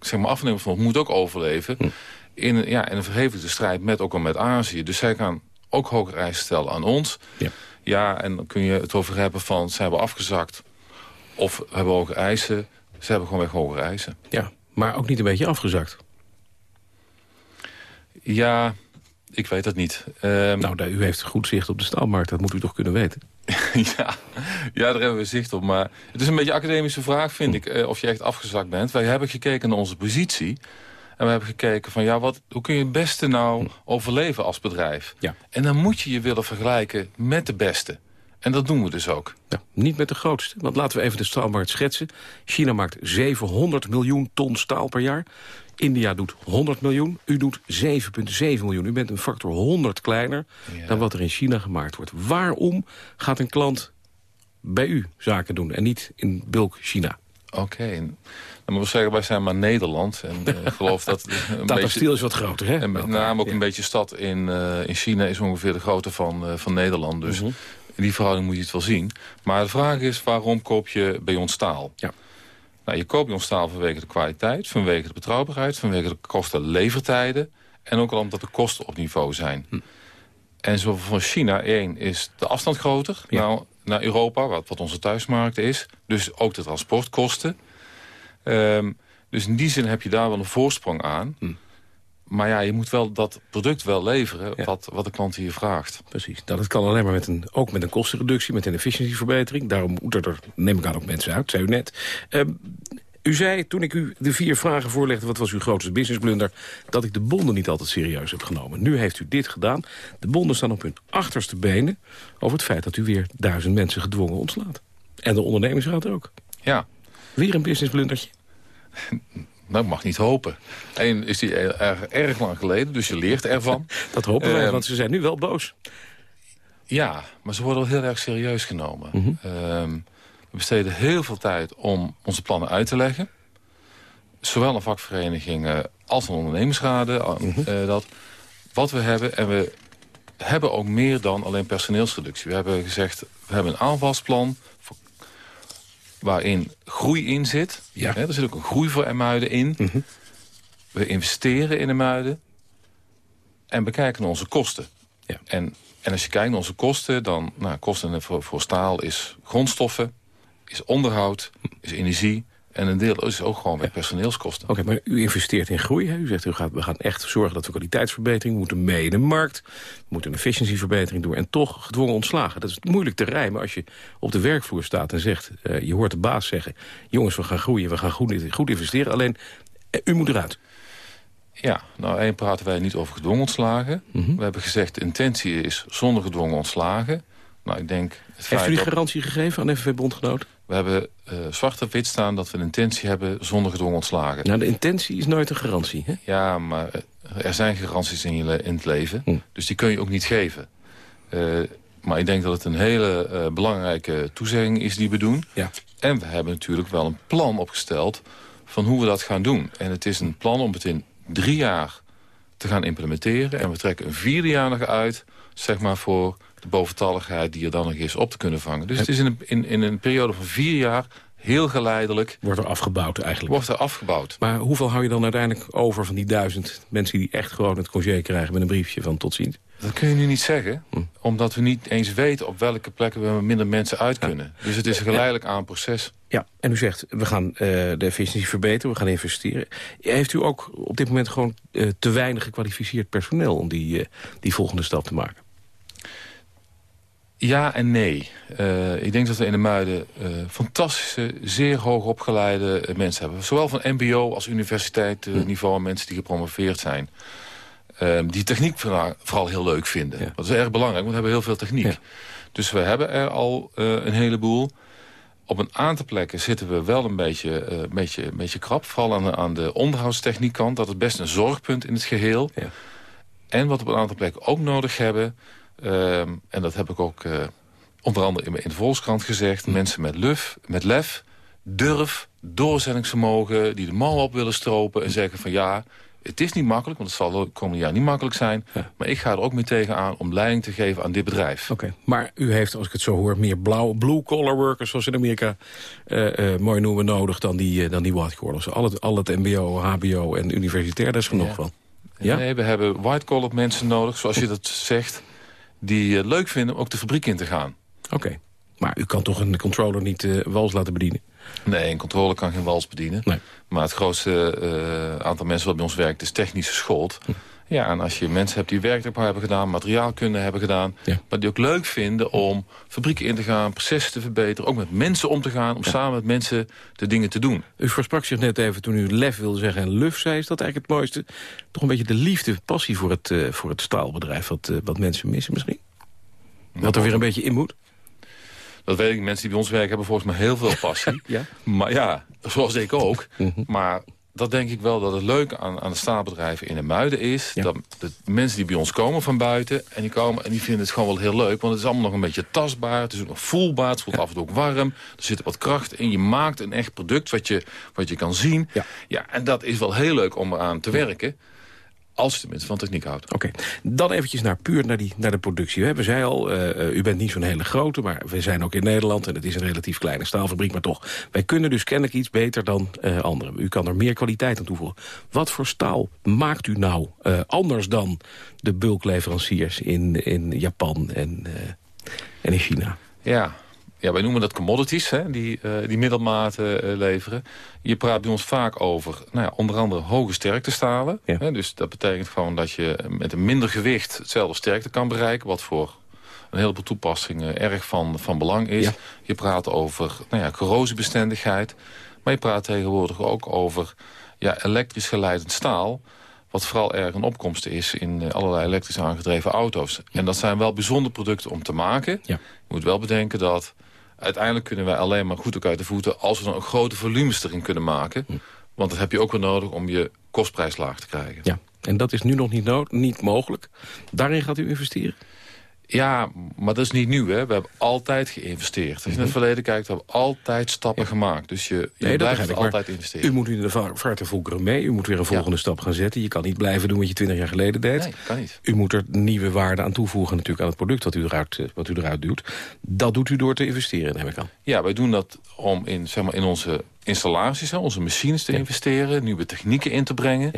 zeg maar, afnemers van ons moeten ook overleven. Hm. In, ja, in een verhevigde strijd met, ook al met Azië. Dus zij gaan ook hogere eisen stellen aan ons. Ja. ja, en dan kun je het over hebben van... ze hebben afgezakt of hebben hoge eisen. Ze hebben gewoon weg hogere eisen. Ja, maar ook niet een beetje afgezakt. Ja, ik weet het niet. Um, nou, u heeft goed zicht op de staalmarkt. Dat moet u toch kunnen weten? [laughs] ja, ja, daar hebben we zicht op. Maar het is een beetje een academische vraag, vind ik, eh, of je echt afgezakt bent. Wij hebben gekeken naar onze positie. En we hebben gekeken van, ja, wat, hoe kun je het beste nou overleven als bedrijf? Ja. En dan moet je je willen vergelijken met de beste. En dat doen we dus ook. Ja, niet met de grootste, want laten we even de staalmarkt schetsen. China maakt 700 miljoen ton staal per jaar. India doet 100 miljoen, u doet 7,7 miljoen. U bent een factor 100 kleiner dan wat er in China gemaakt wordt. Waarom gaat een klant bij u zaken doen en niet in bulk China? Oké, dan moet ik zeggen, wij zijn maar Nederland. En eh, ik geloof dat... [laughs] Een Tata is wat groter, hè? En met name ook een beetje stad in, uh, in China is ongeveer de grootte van, uh, van Nederland. Dus Mhm. in die verhouding moet je het wel zien. Maar de vraag is, waarom koop je bij ons staal? Ja. Nou, je koopt ons staal vanwege de kwaliteit, vanwege de betrouwbaarheid... vanwege de kosten levertijden en ook al omdat de kosten op niveau zijn. Hm. En zo van China, één, is de afstand groter nou, naar Europa... Wat, wat onze thuismarkt is. Dus ook de transportkosten. Ehm, dus in die zin heb je daar wel een voorsprong aan. Hm. Maar ja, je moet wel dat product wel leveren wat, wat de klant hier vraagt. Precies. Nou, dat kan alleen maar met een, ook met een kostenreductie, met een efficiëntieverbetering. Daarom moeten er, neem ik aan, ook mensen uit, zei u net. Ehm, u zei, toen ik u de vier vragen voorlegde... wat was uw grootste businessblunder... dat ik de bonden niet altijd serieus heb genomen. Nu heeft u dit gedaan. De bonden staan op hun achterste benen... over het feit dat u weer duizend mensen gedwongen ontslaat. En de ondernemingsraad ook. Ja. Weer een businessblundertje. [laughs] Nou, mag niet hopen. Eén is die erg, erg lang geleden, dus je leert ervan. [laughs] Dat hopen wij, Ehm, want ze zijn nu wel boos. Ja, maar ze worden wel heel erg serieus genomen. Mhm. Ehm, we besteden heel veel tijd om onze plannen uit te leggen. Zowel aan vakverenigingen als aan ondernemingsraden. Mhm. eh, dat, wat we hebben, en we hebben ook meer dan alleen personeelsreductie. We hebben gezegd, we hebben een aanvalsplan... waarin groei in zit. Ja. Hè, er zit ook een groei voor Emuiden in. Mhm. We investeren in Emuiden. En bekijken naar onze kosten. Ja. En, en als je kijkt naar onze kosten... dan nou, kosten voor, voor staal is grondstoffen, is onderhoud, is energie... en een deel is ook gewoon weer personeelskosten. Oké, maar u investeert in groei. Hè? U zegt, u gaat, we gaan echt zorgen dat we kwaliteitsverbetering... moeten mee in de markt, we moeten een efficiëntieverbetering doen... en toch gedwongen ontslagen. Dat is moeilijk te rijmen als je op de werkvloer staat en zegt... eh, je hoort de baas zeggen, jongens, we gaan groeien, we gaan goed, goed investeren. Alleen, eh, u moet eruit. Ja, nou één praten wij niet over gedwongen ontslagen. Mhm. We hebben gezegd, de intentie is zonder gedwongen ontslagen. Nou, ik denk... Het Heeft u die dat- garantie gegeven aan FNV-bondgenoten? We hebben eh, zwart op wit staan dat we een intentie hebben zonder gedwongen ontslagen. Nou, de intentie is nooit een garantie, hè? Ja, maar eh, er zijn garanties in, je le- in het leven. Hm. Dus die kun je ook niet geven. Eh, maar ik denk dat het een hele belangrijke toezegging is die we doen. Ja. En we hebben natuurlijk wel een plan opgesteld van hoe we dat gaan doen. En het is een plan om het in drie jaar te gaan implementeren. En we trekken een vierde jaar nog uit, zeg maar voor de boventalligheid die er dan nog is op te kunnen vangen. Dus het is in een, in, in een periode van vier jaar heel geleidelijk... Wordt er afgebouwd eigenlijk. Wordt er afgebouwd. Maar hoeveel hou je dan uiteindelijk over van die duizend mensen... die echt gewoon het congé krijgen met een briefje van tot ziens? Dat kun je nu niet zeggen, omdat we niet eens weten op welke plekken we minder mensen uit kunnen. Dus het is een geleidelijk aan proces. Ja, en u zegt, we gaan eh, de efficiëntie verbeteren, we gaan investeren. Heeft u ook op dit moment gewoon eh, te weinig gekwalificeerd personeel... om die, eh, die volgende stap te maken? Ja en nee. Eh, ik denk dat we in de Muiden eh, fantastische, zeer hoogopgeleide eh, mensen hebben. Zowel van mbo als universiteitsniveau mensen die gepromoveerd zijn. Ehm, die techniek vooral, heel leuk vinden. Dat is erg belangrijk, want we hebben heel veel techniek. Dus we hebben er al een heleboel. Op een aantal plekken zitten we wel een beetje, een beetje, een beetje krap. Vooral aan de, aan de onderhoudstechniekkant. Dat is best een zorgpunt in het geheel. En wat we op een aantal plekken ook nodig hebben... ehm, en dat heb ik ook eh, onder andere in, in de Volkskrant gezegd... mensen met luf, met lef, durf, doorzettingsvermogen... die de mouwen op willen stropen en zeggen van ja... Het is niet makkelijk, want het zal het komende jaar niet makkelijk zijn. Maar ik ga er ook mee tegenaan om leiding te geven aan dit bedrijf. Oké, maar u heeft, als ik het zo hoor, meer blauw, blue-collar workers... zoals in Amerika eh, eh, mooi noemen nodig dan die, dan die white collars. Al het, al het mbo, hbo en universitair, daar is genoeg Ja. van. Ja? Nee, we hebben white-collar mensen nodig, zoals je dat zegt... die eh, leuk vinden om ook de fabriek in te gaan. Oké, maar u kan toch een controller niet eh, wals laten bedienen? Nee, een controle kan geen wals bedienen. Maar het grootste eh, aantal mensen wat bij ons werkt is technisch geschoold. Ja, en als je mensen hebt die werkdruk hebben gedaan, materiaalkunde hebben gedaan... maar die ook leuk vinden om fabrieken in te gaan, processen te verbeteren... ook met mensen om te gaan, om samen met mensen de dingen te doen. U versprak zich net even toen u lef wilde zeggen en luf zei. Is dat eigenlijk het mooiste? Toch een beetje de liefde, passie voor het, uh, voor het staalbedrijf... Wat, uh, wat mensen missen misschien? Wat er weer een beetje in moet? Dat weet ik, mensen die bij ons werken hebben volgens mij heel veel passie. [laughs] ja? Maar ja, zoals ik ook. Maar dat denk ik wel dat het leuke aan, aan de staalbedrijven in de Muiden is. Dat de mensen die bij ons komen van buiten... en die komen en die vinden het gewoon wel heel leuk. Want het is allemaal nog een beetje tastbaar. Het is ook nog voelbaar. Het voelt af en toe ook warm. Er zit wat kracht in. Je maakt een echt product wat je, wat je kan zien. Ja. ja, en dat is wel heel leuk om eraan te werken. Als je tenminste van techniek houdt. Oké, dan eventjes naar puur naar, die, naar de productie. We hebben zei al, uh, u bent niet zo'n hele grote, maar we zijn ook in Nederland... en het is een relatief kleine staalfabriek, maar toch. Wij kunnen dus kennelijk iets beter dan uh, anderen. U kan er meer kwaliteit aan toevoegen. Wat voor staal maakt u nou uh, anders dan de bulkleveranciers in, in Japan en, en in China? Ja, ja, wij noemen dat commodities, hè, die, uh, die middelmaten uh, leveren. Je praat bij ons vaak over nou ja, onder andere hoge sterktestalen. Ja. Hè, dus dat betekent gewoon dat je met een minder gewicht hetzelfde sterkte kan bereiken... wat voor een heleboel toepassingen erg van, van belang is. Ja. Je praat over nou ja, corrosiebestendigheid. Maar je praat tegenwoordig ook over ja, elektrisch geleidend staal wat vooral erg een opkomst is in allerlei elektrisch aangedreven auto's. En dat zijn wel bijzondere producten om te maken. Ja. Je moet wel bedenken dat uiteindelijk kunnen wij alleen maar goed ook uit de voeten... als we dan ook grote volumes erin kunnen maken. Hm. Want dat heb je ook wel nodig om je kostprijs laag te krijgen. Ja, en dat is nu nog niet, niet mogelijk. Daarin gaat u investeren? Ja, maar dat is niet nieuw. Hè? We hebben altijd geïnvesteerd. Als je naar het verleden kijkt, we hebben altijd stappen Ja. gemaakt. Dus je, je Nee, blijft maar altijd investeren. U moet in de va- vaartenvolkeren mee. U moet weer een volgende stap gaan zetten. Je kan niet blijven doen wat je twintig jaar geleden deed. Nee, kan niet. U moet er nieuwe waarde aan toevoegen natuurlijk aan het product wat u eruit, eh, wat u eruit duwt. Dat doet u door te investeren, neem ik aan. Ja, wij doen dat om in, zeg maar, in onze installaties, hè, onze machines te investeren... nieuwe technieken in te brengen.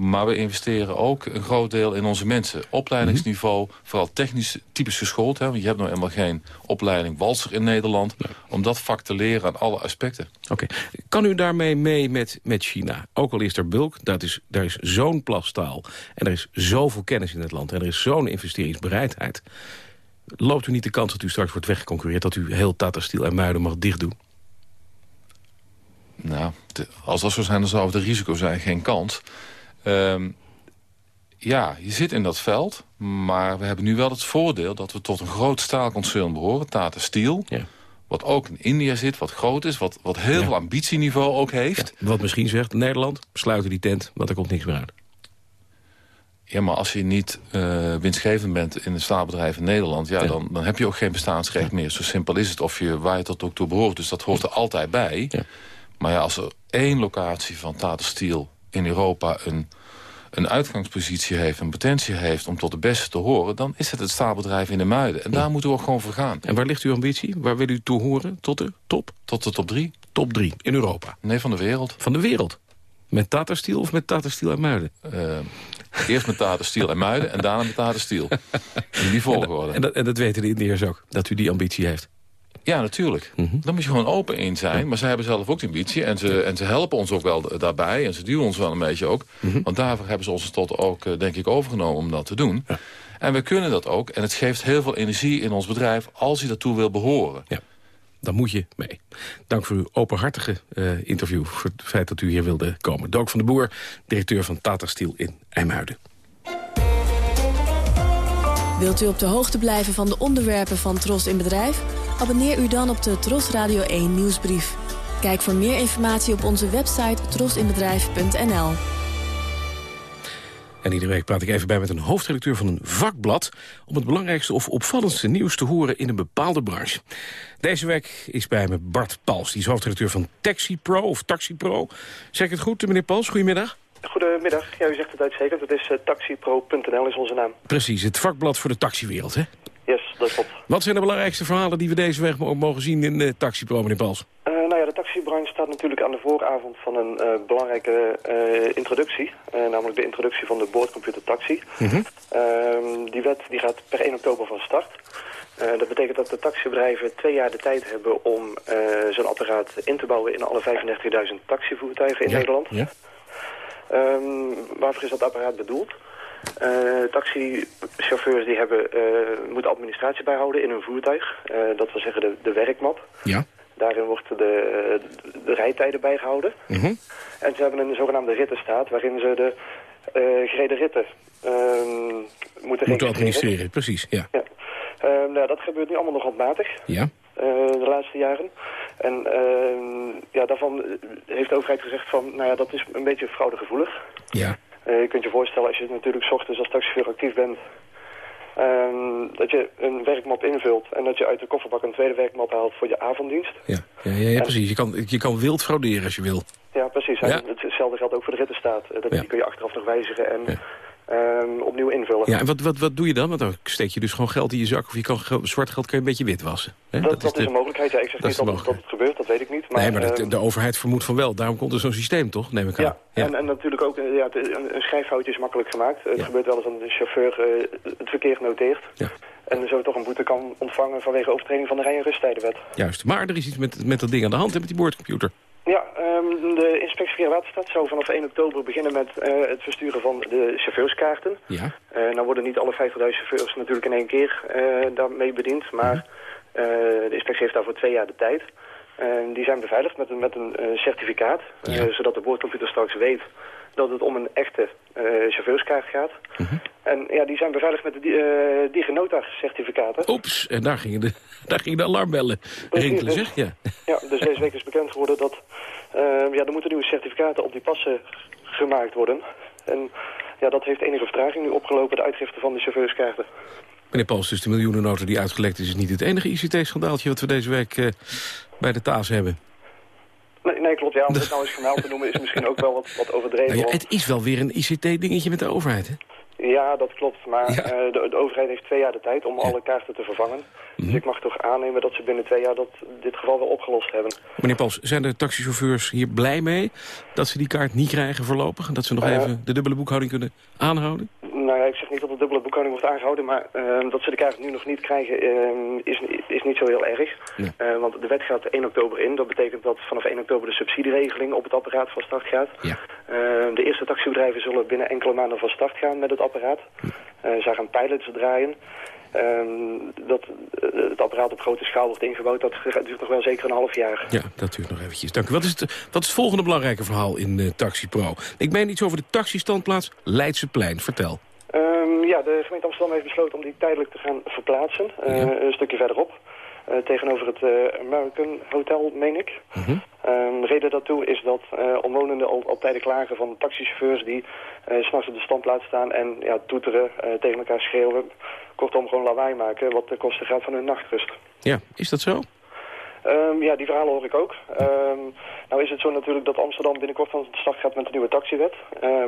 Maar we investeren ook een groot deel in onze mensen. Opleidingsniveau, Mhm. vooral technisch typisch geschoold. Hè, want je hebt nou helemaal geen opleiding walser in Nederland. Om dat vak te leren aan alle aspecten. Oké. Kan u daarmee mee met, met China? Ook al is er bulk, dat is, daar is zo'n plastaal. En er is zoveel kennis in het land. En er is zo'n investeringsbereidheid. Loopt u niet de kans dat u straks wordt weggeconcurreerd... dat u heel Tata Steel en Muiden mag dichtdoen? Nou, als dat zo zijn, dan zou het een risico zijn, geen kans. Ehm, ja, je zit in dat veld, maar we hebben nu wel het voordeel... dat we tot een groot staalconcern behoren, Tata Steel... wat ook in India zit, wat groot is, wat, wat heel veel ambitieniveau ook heeft. Wat misschien zegt, Nederland, sluiten die tent, want er komt niks meer uit. Ja, maar als je niet eh, winstgevend bent in een staalbedrijf in Nederland... Ja, Dan, dan heb je ook geen bestaansrecht meer. Zo simpel is het, of je, waar je tot ook toe behoort. Dus dat hoort er altijd bij. Maar ja, als er één locatie van Tata Steel in Europa... een, een uitgangspositie heeft, een potentie heeft om tot de beste te horen... dan is het het staalbedrijf in de Muiden. En daar moeten we ook gewoon voor gaan. En waar ligt uw ambitie? Waar wil u toe horen? Tot de top? Tot de top drie. Top drie in Europa? Nee, van de wereld. Van de wereld? Met Tata Steel of met Tata Steel en Muiden? Eh, eerst met Tata Steel en Muiden en daarna met Tata Steel. In [laughs] die volgorde. En dat, en dat weten de Indiërs ook, dat u die ambitie heeft. Ja, natuurlijk. Mhm. Daar moet je gewoon open in zijn. Maar zij hebben zelf ook die ambitie. En ze, en ze helpen ons ook wel daarbij. En ze duwen ons wel een beetje ook. Mhm. Want daarvoor hebben ze ons tot ook, eh, denk ik, overgenomen om dat te doen. En we kunnen dat ook. En het geeft heel veel energie in ons bedrijf als je daartoe wil behoren. Ja. Dan moet je mee. Dank voor uw openhartige eh, interview. Voor het feit dat u hier wilde komen. Dook van de Boer, directeur van Tata Steel in IJmuiden. Wilt u op de hoogte blijven van de onderwerpen van Tros in Bedrijf? Abonneer u dan op de Tros Radio 1 nieuwsbrief. Kijk voor meer informatie op onze website trosinbedrijf.nl. En iedere week praat ik even bij met een hoofdredacteur van een vakblad... om het belangrijkste of opvallendste nieuws te horen in een bepaalde branche. Deze week is bij me Bart Pals, die is hoofdredacteur van Taxi Pro of Taxi Pro. Zeg ik het goed, meneer Pals? Goedemiddag. Goedemiddag. Ja, u zegt het uitstekend. Het is uh, taxipro.nl is onze naam. Precies, het vakblad voor de taxiwereld, hè? Yes, dat klopt. Wat zijn de belangrijkste verhalen die we deze week mo- mogen zien in uh, Taxi Pro, meneer Pals? Uh, nou ja, de taxibranche staat natuurlijk aan de vooravond van een uh, belangrijke uh, introductie. namelijk de introductie van de boordcomputer taxi. Mhm. -hmm. die wet die gaat per 1 oktober van start. Dat betekent dat de taxibedrijven twee jaar de tijd hebben om zo'n apparaat in te bouwen in alle 35.000 taxivoertuigen in ja. Nederland. Ja. Um, waarvoor is dat apparaat bedoeld? Uh, taxichauffeurs die hebben, uh, moeten administratie bijhouden in hun voertuig. Uh, dat wil zeggen de, de werkmap. Ja. Daarin wordt de, de rijtijden bijgehouden. Mhm. En ze hebben een zogenaamde rittenstaat waarin ze de gereden ritten ehm, moeten, moeten administreren. Precies, ja. ja. Ehm, nou, dat gebeurt nu allemaal nog handmatig. Ja. de laatste jaren. En ehm, ja, daarvan heeft de overheid gezegd van, nou ja, dat is een beetje fraudegevoelig. Ja. Uh, je kunt je voorstellen, als je natuurlijk s ochtends als taxichauffeur actief bent... Um, dat je een werkmap invult en dat je uit de kofferbak een tweede werkmap haalt voor je avonddienst. Ja, ja, ja, ja precies. Je kan, je kan wild frauderen als je wil. Ja, precies. Ja. hetzelfde geldt ook voor de rittenstaat. Dat, ja. Die kun je achteraf nog wijzigen en um, opnieuw invullen. Ja, en wat, wat, wat doe je dan? Want dan steek je dus gewoon geld in je zak... of je kan zwart geld kan je een beetje wit wassen. Dat, dat, dat, is, de, een mogelijkheid. Ja, ik zeg niet dat, dat, het gebeurt, dat weet ik niet. Maar, nee, maar de, de, overheid vermoedt van wel. Daarom komt er zo'n systeem, toch? Neem ik aan. Ja, ja. En, en, natuurlijk ook ja, een, een schrijffoutje is makkelijk gemaakt. Het gebeurt wel eens dat de chauffeur uh, het verkeerd noteert. Ja. En zo toch een boete kan ontvangen vanwege overtreding van de rij- en rusttijdenwet. Juist. Maar er is iets met, met dat ding aan de hand, hè, met die boordcomputer. Ja, um, de inspectie Verkeer Waterstaat zou vanaf 1 oktober beginnen met uh, het versturen van de chauffeurskaarten. Ja. Uh, nou worden niet alle 50.000 chauffeurs natuurlijk in één keer uh, daarmee bediend, maar uh, de inspectie heeft daarvoor twee jaar de tijd. die zijn beveiligd met een, met een certificaat, ja. zodat de boordcomputer straks weet dat het om een echte chauffeurskaart gaat. -huh. En ja, die zijn beveiligd met de uh, DigiNota-certificaten. Oeps, en daar gingen de, [laughs] daar gingen de alarmbellen rinkelen, dus, zeg? Ja. ja, dus deze week is bekend geworden dat uh, ja, er moeten nieuwe certificaten op die passen gemaakt worden. En ja, dat heeft enige vertraging nu opgelopen, de uitgifte van de chauffeurskaarten. Meneer Pals, dus de miljoenennota die uitgelekt is... is niet het enige ICT-schandaaltje wat we deze week uh, bij de taas hebben. Nee, nee, klopt. Ja, om [laughs] het nou eens gemeld te noemen is misschien ook wel wat, wat overdreven. Nou ja, het is wel weer een ICT-dingetje met de overheid, hè? Ja, dat klopt. Maar ja. uh, de, de, overheid heeft twee jaar de tijd om ja. alle kaarten te vervangen. Mm. Dus ik mag toch aannemen dat ze binnen twee jaar dat, dit geval wel opgelost hebben. Meneer Pals, zijn de taxichauffeurs hier blij mee dat ze die kaart niet krijgen voorlopig? En dat ze nog uh, even de dubbele boekhouding kunnen aanhouden? Ik zeg niet dat de dubbele boekhouding wordt aangehouden, maar uh, dat ze de kaart nu nog niet krijgen is, is niet zo heel erg. Ja. want de wet gaat 1 oktober in. Dat betekent dat vanaf 1 oktober de subsidieregeling op het apparaat van start gaat. Ja. de eerste taxibedrijven zullen binnen enkele maanden van start gaan met het apparaat. Uh, zij gaan pilots draaien. Um, dat uh, het apparaat op grote schaal wordt ingebouwd, dat duurt nog wel zeker een half jaar. Ja, dat duurt nog eventjes. Dank u. Wat is het, wat is het volgende belangrijke verhaal in uh, Taxi Pro? Ik meen iets over de taxistandplaats Leidseplein. Vertel. Um, ja, de gemeente Amsterdam heeft besloten om die tijdelijk te gaan verplaatsen. Ja. Een stukje verderop. Uh, tegenover het uh, American Hotel, meen ik. Uh -huh. reden daartoe is dat omwonenden al, al tijden klagen van taxichauffeurs die s'nachts op de standplaats staan en ja, toeteren, tegen elkaar schreeuwen. Kortom, gewoon lawaai maken, wat de kosten gaat van hun nachtrust. Ja, is dat zo? Um, ja, die verhalen hoor ik ook. Um, nou is het zo natuurlijk dat Amsterdam binnenkort van de start gaat met de nieuwe taxiwet.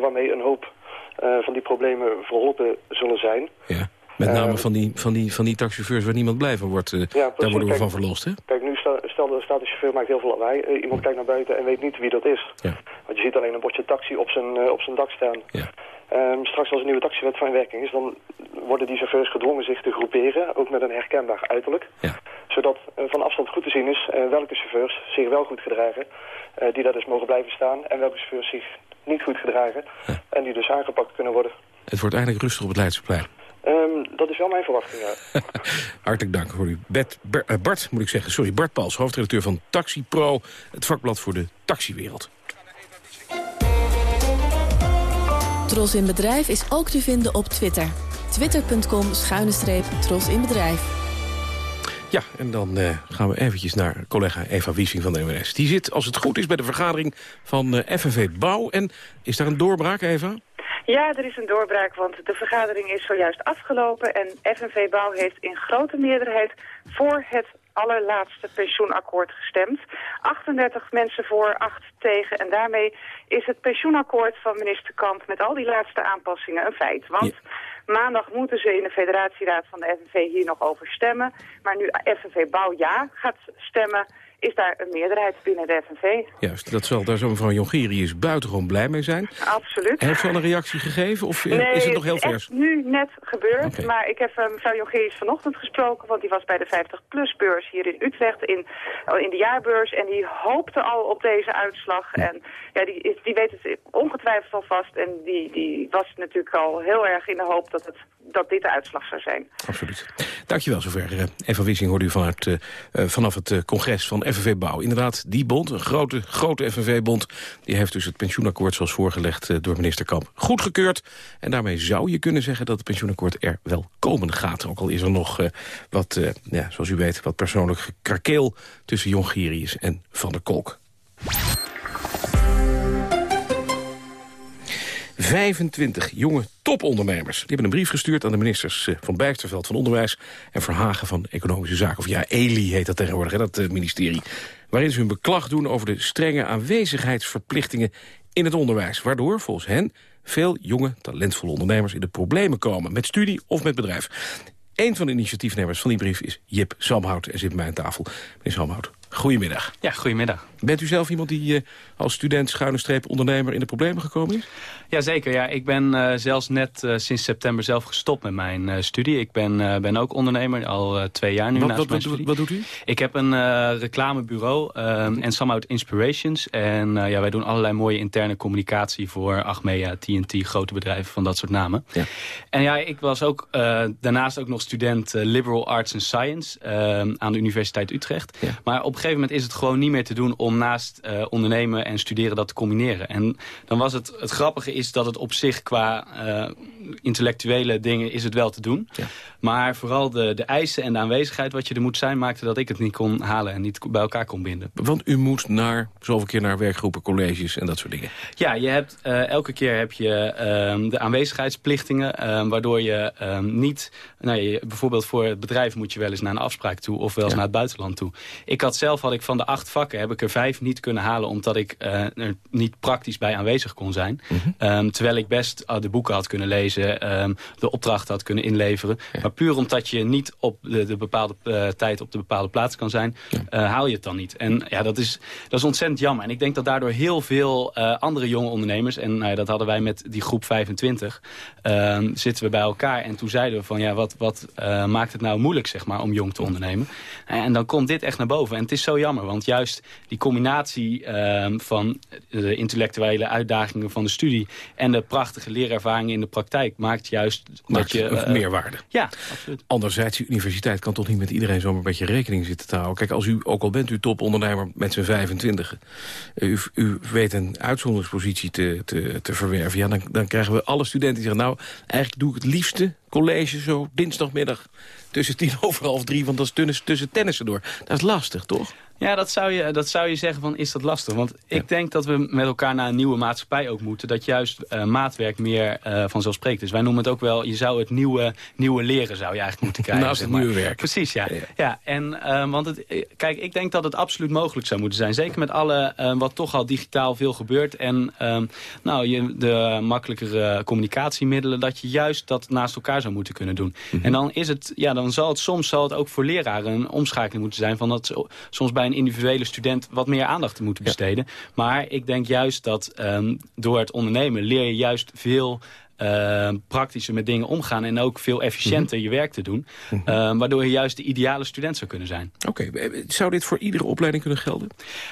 waarmee een hoop van die problemen verholpen zullen zijn. Ja. Met name uh, van, die, van, die, van die taxichauffeurs waar niemand blij van wordt. Uh, ja, daar worden we van verlost, hè? Kijk, nu stel, staat de chauffeur maakt heel veel lawaai. Uh, iemand kijkt naar buiten en weet niet wie dat is. Ja. Want je ziet alleen een bordje taxi op zijn, op zijn dak staan. Ja. Um, straks als een nieuwe taxiwet van in werking is... dan worden die chauffeurs gedwongen zich te groeperen. Ook met een herkenbaar uiterlijk. Ja. Zodat van afstand goed te zien is welke chauffeurs zich wel goed gedragen. die daar dus mogen blijven staan. En welke chauffeurs zich niet goed gedragen. Ja. En die dus aangepakt kunnen worden. Het wordt eigenlijk rustig op het Leidseplein. Um, dat is wel mijn verwachting, ja. [laughs] Hartelijk dank voor u. Ber, Bart, moet ik zeggen. Sorry, Bart Pals, hoofdredacteur van Taxi Pro. Het vakblad voor de taxiwereld. Tros in Bedrijf is ook te vinden op Twitter. Twitter.com schuine streep Tros in Bedrijf. Ja, en dan uh, gaan we eventjes naar collega Eva Wiesing van de NWS. Die zit, als het goed is, bij de vergadering van uh, FNV Bouw. En is daar een doorbraak, Eva? Ja, er is een doorbraak, want de vergadering is zojuist afgelopen... en FNV Bouw heeft in grote meerderheid voor het allerlaatste pensioenakkoord gestemd. 38 mensen voor, 8 tegen. En daarmee is het pensioenakkoord van minister Kamp... met al die laatste aanpassingen een feit. Want ja. maandag moeten ze in de federatieraad van de FNV hier nog over stemmen. Maar nu FNV Bouw ja gaat stemmen is daar een meerderheid binnen de FNV. Juist, dat zal daar zo mevrouw Jongerius buitengewoon blij mee zijn. Absoluut. Heeft ze al een reactie gegeven of eh, Nee, is het nog heel vers? nu net gebeurd. Maar ik heb eh, mevrouw Jongerius vanochtend gesproken, want die was bij de 50-plus-beurs hier in Utrecht in, oh, in de jaarbeurs. En die hoopte al op deze uitslag. En ja, die, is, die weet het ongetwijfeld alvast. En die, die was natuurlijk al heel erg in de hoop dat, het, dat dit de uitslag zou zijn. Absoluut. Dankjewel zover. Eh, Eva Wissing hoorde u vanuit, vanaf het congres van FNV Bouw. Inderdaad, die bond, een grote, grote FNV-bond... die heeft dus het pensioenakkoord zoals voorgelegd eh, door minister Kamp goedgekeurd. En daarmee zou je kunnen zeggen dat het pensioenakkoord er wel komen gaat. Ook al is er nog eh, wat, eh, ja, zoals u weet, wat persoonlijk gekrakeel... tussen Jongerius en Van der Kolk. 25 jonge topondernemers. Die hebben een brief gestuurd aan de ministers eh, van Bijsterveld van Onderwijs... en Verhagen van Economische Zaken. Of ja, ELI heet dat tegenwoordig, hè, dat eh, ministerie. Waarin ze hun beklag doen over de strenge aanwezigheidsverplichtingen in het onderwijs. Waardoor, volgens hen, veel jonge, talentvolle ondernemers in de problemen komen. Met studie of met bedrijf. Een van de initiatiefnemers van die brief is Jip Samhout. En zit bij mij aan tafel. Meneer Samhout, goedemiddag. Ja, goedemiddag. Bent u zelf iemand die eh, als student, schuine streep, ondernemer in de problemen gekomen is? Jazeker, ja. ik ben eh, zelfs net eh, sinds september zelf gestopt met mijn studie. Ik ben, ben ook ondernemer, al twee jaar nu Wat- naast wat- mijn studie. wat doet u? Ik heb een reclamebureau ehm, en Somehout Inspirations. En ja, wij doen allerlei mooie interne communicatie voor Achmea, TNT, grote bedrijven van dat soort namen. En ja, ik was ook daarnaast ook nog student Liberal Arts and Science ehm, aan de Universiteit Utrecht. Maar op gegeven moment is het gewoon niet meer te doen om naast eh, ondernemen en studeren dat te combineren. En dan was het, het grappige is dat het op zich qua eh, intellectuele dingen is het wel te doen. Maar vooral de, de eisen en de aanwezigheid wat je er moet zijn maakte dat ik het niet kon halen en niet bij elkaar kon binden. Want u moet naar, zoveel keer naar werkgroepen, colleges en dat soort dingen. Ja, je hebt, eh, elke keer heb je ehm, de aanwezigheidsplichtingen... ehm, waardoor je ehm, niet... Nou, je, bijvoorbeeld voor het bedrijf moet je wel eens naar een afspraak toe... of wel eens naar het buitenland toe. Ik had zelf, had ik van de acht vakken... heb ik er vijf niet kunnen halen... omdat ik eh, er niet praktisch bij aanwezig kon zijn. Ehm, terwijl ik best eh, de boeken had kunnen lezen... ehm, de opdrachten had kunnen inleveren. Maar puur omdat je niet op de, de bepaalde eh, tijd... op de bepaalde plaats kan zijn... haal je het dan niet. En ja, dat is, dat is ontzettend jammer. En ik denk dat daardoor heel veel andere jonge ondernemers... en nou ja, dat hadden wij met die groep 25... ehm, zitten we bij elkaar en toen zeiden we van... ja, wat, wat maakt het nou moeilijk zeg maar, om jong te ondernemen? En dan komt dit echt naar boven. En het is zo jammer, want juist die combinatie ehm, van de intellectuele uitdagingen van de studie... en de prachtige leerervaringen in de praktijk maakt juist Maakt dat je... eh, meerwaarde. Ja, absoluut. Anderzijds, de universiteit kan toch niet met iedereen zomaar een beetje rekening zitten te houden. Kijk, als u, ook al bent u topondernemer met z'n 25, u, u weet een uitzonderingspositie te, te, te verwerven. Ja, dan, dan krijgen we alle studenten die zeggen, nou, eigenlijk doe ik het liefste college zo dinsdagmiddag tussen tien over half drie, want dat is tussen, tussen tennissen door. Dat is lastig, toch? Ja, dat zou, je, dat zou je zeggen van is dat lastig. Want ik denk dat we met elkaar naar een nieuwe maatschappij ook moeten. Dat juist eh, maatwerk meer eh, vanzelfsprekend is. Wij noemen het ook wel, je zou het nieuwe, nieuwe leren zou je eigenlijk moeten krijgen. Naast zeg het maar. nieuwe werk. Precies, ja. ja. en, eh, want het, kijk, ik denk dat het absoluut mogelijk zou moeten zijn. Zeker met alle, wat toch al digitaal veel gebeurt. En ehm, nou, je, de makkelijkere communicatiemiddelen. Dat je juist dat naast elkaar zou moeten kunnen doen. En dan is het, ja, dan zal het soms zal het ook voor leraren een omschakeling moeten zijn. Van dat ze soms bij een individuele student wat meer aandacht te moeten besteden. Maar ik denk juist dat ehm, door het ondernemen leer je juist veel ehm, praktischer met dingen omgaan. En ook veel efficiënter je werk te doen. Ehm, waardoor je juist de ideale student zou kunnen zijn. Oké, eh, zou dit voor iedere opleiding kunnen gelden?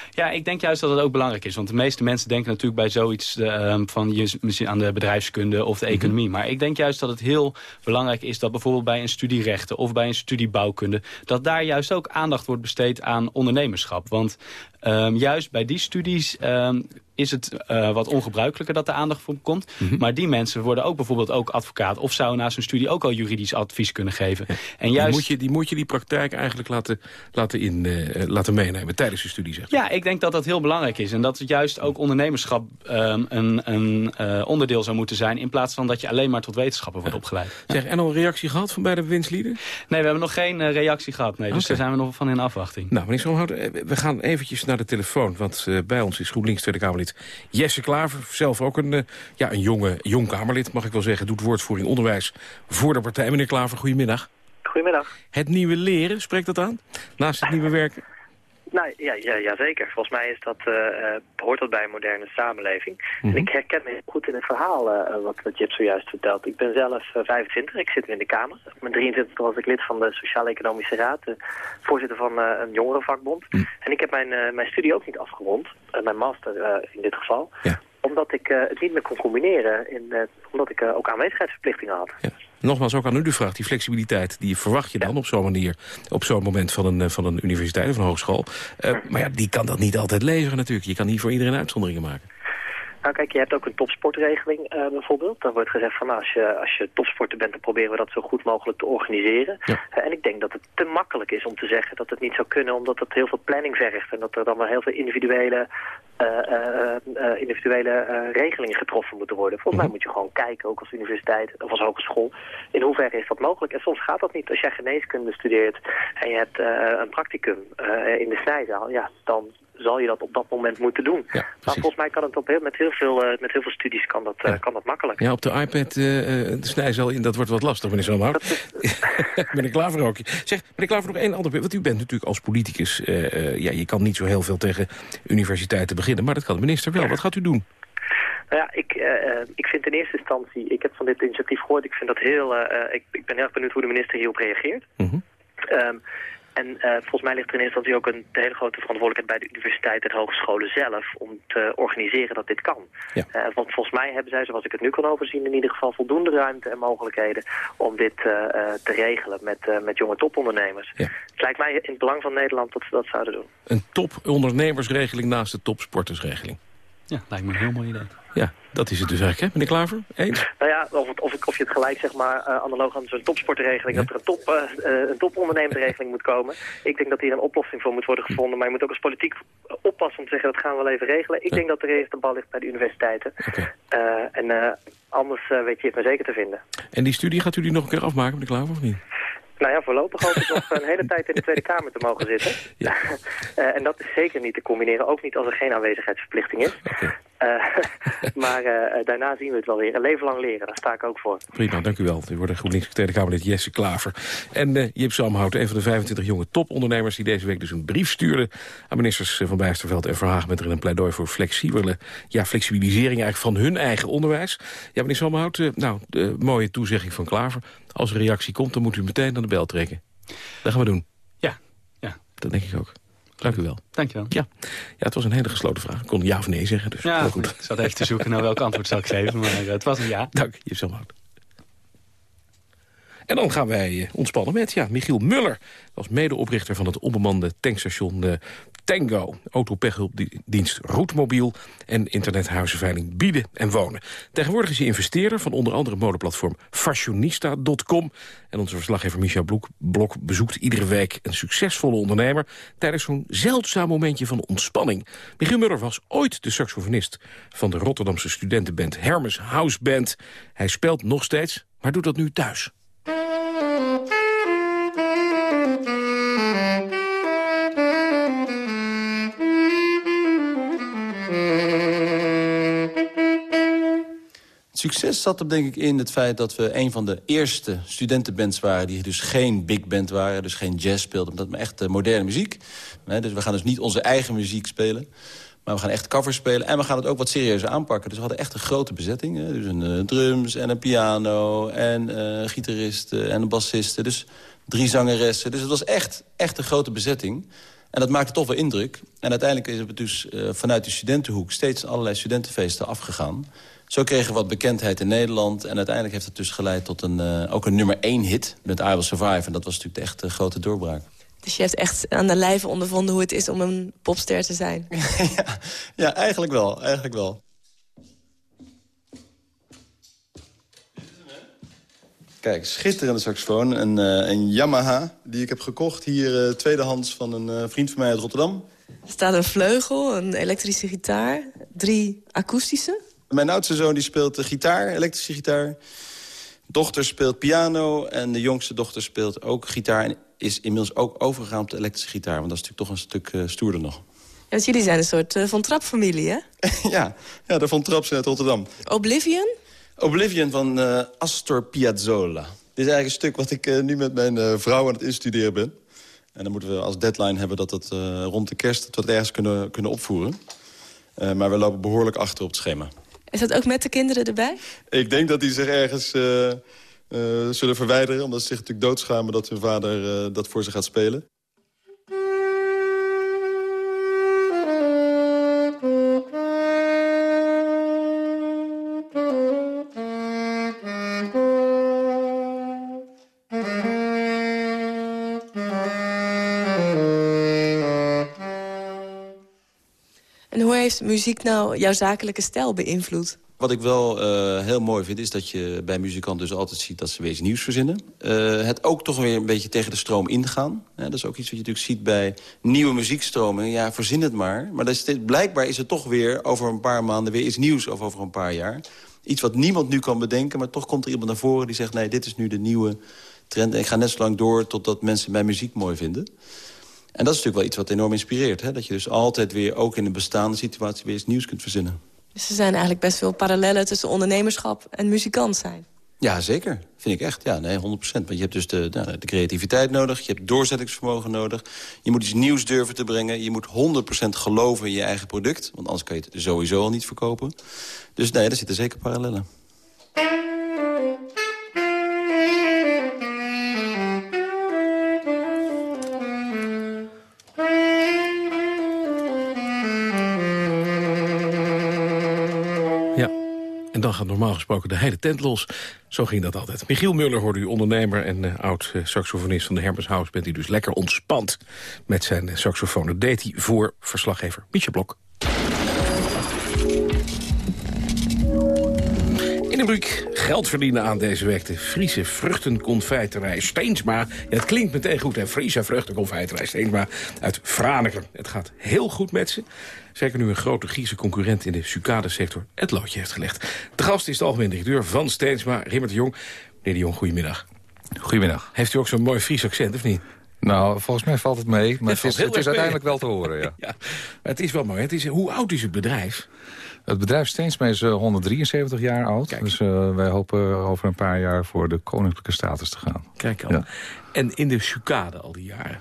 Ja, ik denk juist dat het ook belangrijk is. Want de meeste mensen denken natuurlijk bij zoiets ehm, van je, misschien aan de bedrijfskunde of de economie. Maar ik denk juist dat het heel belangrijk is dat bijvoorbeeld bij een studie rechten of bij een studie bouwkunde, dat daar juist ook aandacht wordt besteed aan ondernemerschap. Want ehm, juist bij die studies ehm, is het eh, wat ongebruikelijker dat de aandacht voor komt. Maar die mensen worden ook bijvoorbeeld ook advocaat of zouden naast hun studie ook al juridisch advies kunnen geven. En juist... Die, moet je, die moet je die praktijk eigenlijk laten, laten, in, eh, laten meenemen tijdens je studie, zeg. Ja, ik denk dat dat heel belangrijk is. En dat het juist ook ondernemerschap ehm, een, een eh, onderdeel zou moeten zijn... in plaats van dat je alleen maar tot wetenschapper wordt opgeleid. Zeg, en al een reactie gehad van beide winstlieden? Nee, we hebben nog geen reactie gehad. Nee, dus daar zijn we nog van in afwachting. Nou, meneer Somhout, we gaan eventjes naar de telefoon. Want eh, bij ons is GroenLinks Tweede Kamerlid Jesse Klaver. Zelf ook een, eh, ja, een jonge, jong Kamerlid, mag ik wel zeggen. Doet woordvoering onderwijs voor de partij. Meneer Klaver, goedemiddag. Goedemiddag. Het nieuwe leren, spreekt dat aan? Naast het nieuwe werken? Nou, ja, ja, ja, zeker. Volgens mij is dat, uh, hoort dat bij een moderne samenleving. En ik herken me goed in het verhaal uh, wat, wat je hebt zojuist verteld. Ik ben zelf 25, ik zit nu in de Kamer. Op mijn 23 was ik lid van de Sociaal-Economische Raad, voorzitter van een jongerenvakbond. En ik heb mijn, mijn studie ook niet afgerond, mijn master in dit geval. Ja omdat ik uh, het niet meer kon combineren. In, uh, omdat ik uh, ook aanwezigheidsverplichtingen had. Ja. Nogmaals, ook aan u de vraag. Die flexibiliteit, die verwacht je dan op zo'n manier... op zo'n moment van een, van een universiteit of een hogeschool. maar ja, die kan dat niet altijd leveren natuurlijk. Je kan niet voor iedereen uitzonderingen maken. Nou kijk, je hebt ook een topsportregeling uh, bijvoorbeeld. Dan wordt gezegd van nou, als je, als je topsporter bent, dan proberen we dat zo goed mogelijk te organiseren. Ja. Uh, en ik denk dat het te makkelijk is om te zeggen dat het niet zou kunnen, omdat het heel veel planning vergt. En dat er dan wel heel veel individuele, individuele regelingen getroffen moeten worden. Volgens mij moet je gewoon kijken, ook als universiteit of als hogeschool, in hoeverre is dat mogelijk. En soms gaat dat niet. Als jij geneeskunde studeert en je hebt een practicum in de snijzaal, ja, dan zal je dat op dat moment moeten doen. Ja, maar volgens mij kan het op heel, met, heel veel, uh, met heel veel studies kan dat, uh, kan dat makkelijk. Ja, op de iPad uh, de snijzel in, dat wordt wat lastig, meneer Zomerhout. Is... [laughs] meneer Klaver ook. Zeg, meneer Klaver, nog één ander punt. Want u bent natuurlijk als politicus... ja, je kan niet zo heel veel tegen universiteiten beginnen... maar dat kan de minister wel. Wat gaat u doen? Nou ja, ik, uh, ik vind in eerste instantie, ik heb van dit initiatief gehoord, ik vind dat heel, uh, ik, ik ben heel erg benieuwd hoe de minister hierop reageert. Mm -hmm. um, en uh, volgens mij ligt er in eerste instantie ook een hele grote verantwoordelijkheid bij de universiteiten en hogescholen zelf om te organiseren dat dit kan. Ja. Uh, want volgens mij hebben zij, zoals ik het nu kan overzien, in ieder geval voldoende ruimte en mogelijkheden om dit uh, te regelen met, met jonge topondernemers. Ja. Het lijkt mij in het belang van Nederland dat ze dat zouden doen. Een topondernemersregeling naast de topsportersregeling. Ja, lijkt me een heel mooi idee. Ja, dat is het dus eigenlijk, hè, meneer Klaver? Eens? Nou ja, of, of, of je het gelijk, zeg maar, uh, analoog aan zo'n topsportregeling... dat er een, top, uh, een topondernemersregeling moet komen. Ik denk dat hier een oplossing voor moet worden gevonden. Maar je moet ook als politiek oppassen om te zeggen... dat gaan we wel even regelen. Ik denk dat er eerst de bal ligt bij de universiteiten. Okay. en anders weet je het maar zeker te vinden. En die studie, gaat u die nog een keer afmaken, meneer Klaver, of niet? Nou ja, voorlopig hoop ik nog een hele tijd in de Tweede Kamer te mogen zitten. Ja. uh, [laughs] en dat is zeker niet te combineren, ook niet als er geen aanwezigheidsverplichting is. Okay. Uh, [laughs] maar uh, daarna zien we het wel weer. Een leven lang leren, daar sta ik ook voor. Prima, dank u wel. U wordt GroenLinks Tweede Kamerlid Jesse Klaver. En uh, Jip Samhout, een van de 25 jonge topondernemers... die deze week dus een brief stuurde aan ministers Van Bijsterveld en Verhagen... met er een pleidooi voor flexibele, ja, flexibilisering eigenlijk van hun eigen onderwijs. Ja, meneer Samhout, nou, de mooie toezegging van Klaver. Als er reactie komt, dan moet u meteen aan de bel trekken. Dat gaan we doen. Ja, ja. Dat denk ik ook. Dank u wel. Dank je wel. Ja. ja, het was een hele gesloten vraag. Ik kon ja of nee zeggen. Dus ja, goed. ik zat even te zoeken naar welk antwoord zou ik geven. Maar het was een ja. Dank, je zo En dan gaan wij ontspannen met ja, Michiel Muller. als medeoprichter van het onbemande tankstation uh, Tango. Autopechhulpdienst Roetmobiel en internethuizenveiling Bieden en Wonen. Tegenwoordig is hij investeerder van onder andere modeplatform Fashionista.com. En onze verslaggever Micha Blok bezoekt iedere week een succesvolle ondernemer... tijdens zo'n zeldzaam momentje van ontspanning. Michiel Muller was ooit de saxofonist van de Rotterdamse studentenband Hermes House Band. Hij speelt nog steeds, maar doet dat nu thuis. Succes zat er denk ik in het feit dat we een van de eerste studentenbands waren... die dus geen big band waren, dus geen jazz speelden. Dat maar echt moderne muziek. Dus we gaan dus niet onze eigen muziek spelen. Maar we gaan echt covers spelen en we gaan het ook wat serieuzer aanpakken. Dus we hadden echt een grote bezetting. Dus een uh, drums en een piano en uh, gitaristen en een bassiste. Dus drie zangeressen. Dus het was echt, echt een grote bezetting. En dat maakte toch wel indruk. En uiteindelijk is het dus uh, vanuit de studentenhoek... steeds allerlei studentenfeesten afgegaan. Zo kregen we wat bekendheid in Nederland. En uiteindelijk heeft het dus geleid tot een, uh, ook een nummer één hit met I Will Survive. En dat was natuurlijk de echte grote doorbraak. Dus je hebt echt aan de lijve ondervonden hoe het is om een popster te zijn. [laughs] ja, ja, eigenlijk wel. Eigenlijk wel. Kijk, schitterende saxofoon. Een, uh, een Yamaha die ik heb gekocht hier uh, tweedehands van een uh, vriend van mij uit Rotterdam. Er staat een vleugel, een elektrische gitaar, drie akoestische. Mijn oudste zoon die speelt de gitaar, elektrische gitaar. Dochter speelt piano en de jongste dochter speelt ook gitaar... en is inmiddels ook overgegaan op de elektrische gitaar. Want dat is natuurlijk toch een stuk stoerder nog. Ja, want jullie zijn een soort uh, Van Trap-familie, hè? [laughs] ja, ja, de Van Traps uit Rotterdam. Oblivion? Oblivion van uh, Astor Piazzolla. Dit is eigenlijk een stuk wat ik nu met mijn vrouw aan het instuderen ben. En dan moeten we als deadline hebben dat het rond de kerst... tot ergens kunnen, kunnen opvoeren. maar we lopen behoorlijk achter op het schema. Is dat ook met de kinderen erbij? Ik denk dat die zich ergens zullen verwijderen... omdat ze zich natuurlijk doodschamen dat hun vader dat voor ze gaat spelen. Muziek nou jouw zakelijke stijl beïnvloed? Wat ik wel uh, heel mooi vind, is dat je bij muzikanten dus altijd ziet dat ze weer nieuws verzinnen. Uh, het ook toch weer een beetje tegen de stroom ingaan. dat is ook iets wat je natuurlijk ziet bij nieuwe muziekstromen. Ja, verzin het maar. Maar dat blijkbaar is het toch weer over een paar maanden weer iets nieuws of over een paar jaar. Iets wat niemand nu kan bedenken, maar toch komt er iemand naar voren die zegt... nee, dit is nu de nieuwe trend en ik ga net zo lang door totdat mensen mijn muziek mooi vinden. En dat is natuurlijk wel iets wat enorm inspireert. Hè? Dat je dus altijd weer, ook in een bestaande situatie... weer iets nieuws kunt verzinnen. Dus er zijn eigenlijk best veel parallellen tussen ondernemerschap en muzikant zijn. Ja, zeker. Vind ik echt. Ja, nee, 100% Want je hebt dus de, de, de, creativiteit nodig. Je hebt doorzettingsvermogen nodig. Je moet iets nieuws durven te brengen. Je moet 100% geloven in je eigen product. Want anders kan je het sowieso al niet verkopen. Dus nee, daar zitten zeker parallellen. En dan gaat normaal gesproken de hele tent los. Zo ging dat altijd. Michiel Muller hoorde u ondernemer en uh, oud-saxofonist van de Hermes House. Bent u dus lekker ontspannen met zijn saxofoon. Dat deed hij voor verslaggever Mietje Blok. De rubriek geld verdienen aan deze week. De Friese vruchtenconfijterij Steensma. Ja, het klinkt meteen goed, hè? Friese vruchtenconfijterij Steensma uit Franeker. Het gaat heel goed met ze. Zeker nu een grote Griekse concurrent in de sucade-sector het loodje heeft gelegd. De gast is de algemeen directeur van Steensma, Rimmert de Jong. Meneer de Jong, goedemiddag. Goedemiddag. Heeft u ook zo'n mooi Fries accent, of niet? Nou, volgens mij valt het mee, maar [laughs] het, is, het is uiteindelijk wel te horen, ja. [laughs] ja. Het is wel mooi. Het is, hoe oud is het bedrijf? Het bedrijf Steensma is 173 eh, jaar oud. Dus uh, wij hopen over een paar jaar voor de koninklijke status te gaan. Kijk al. En in de sucade al die jaren?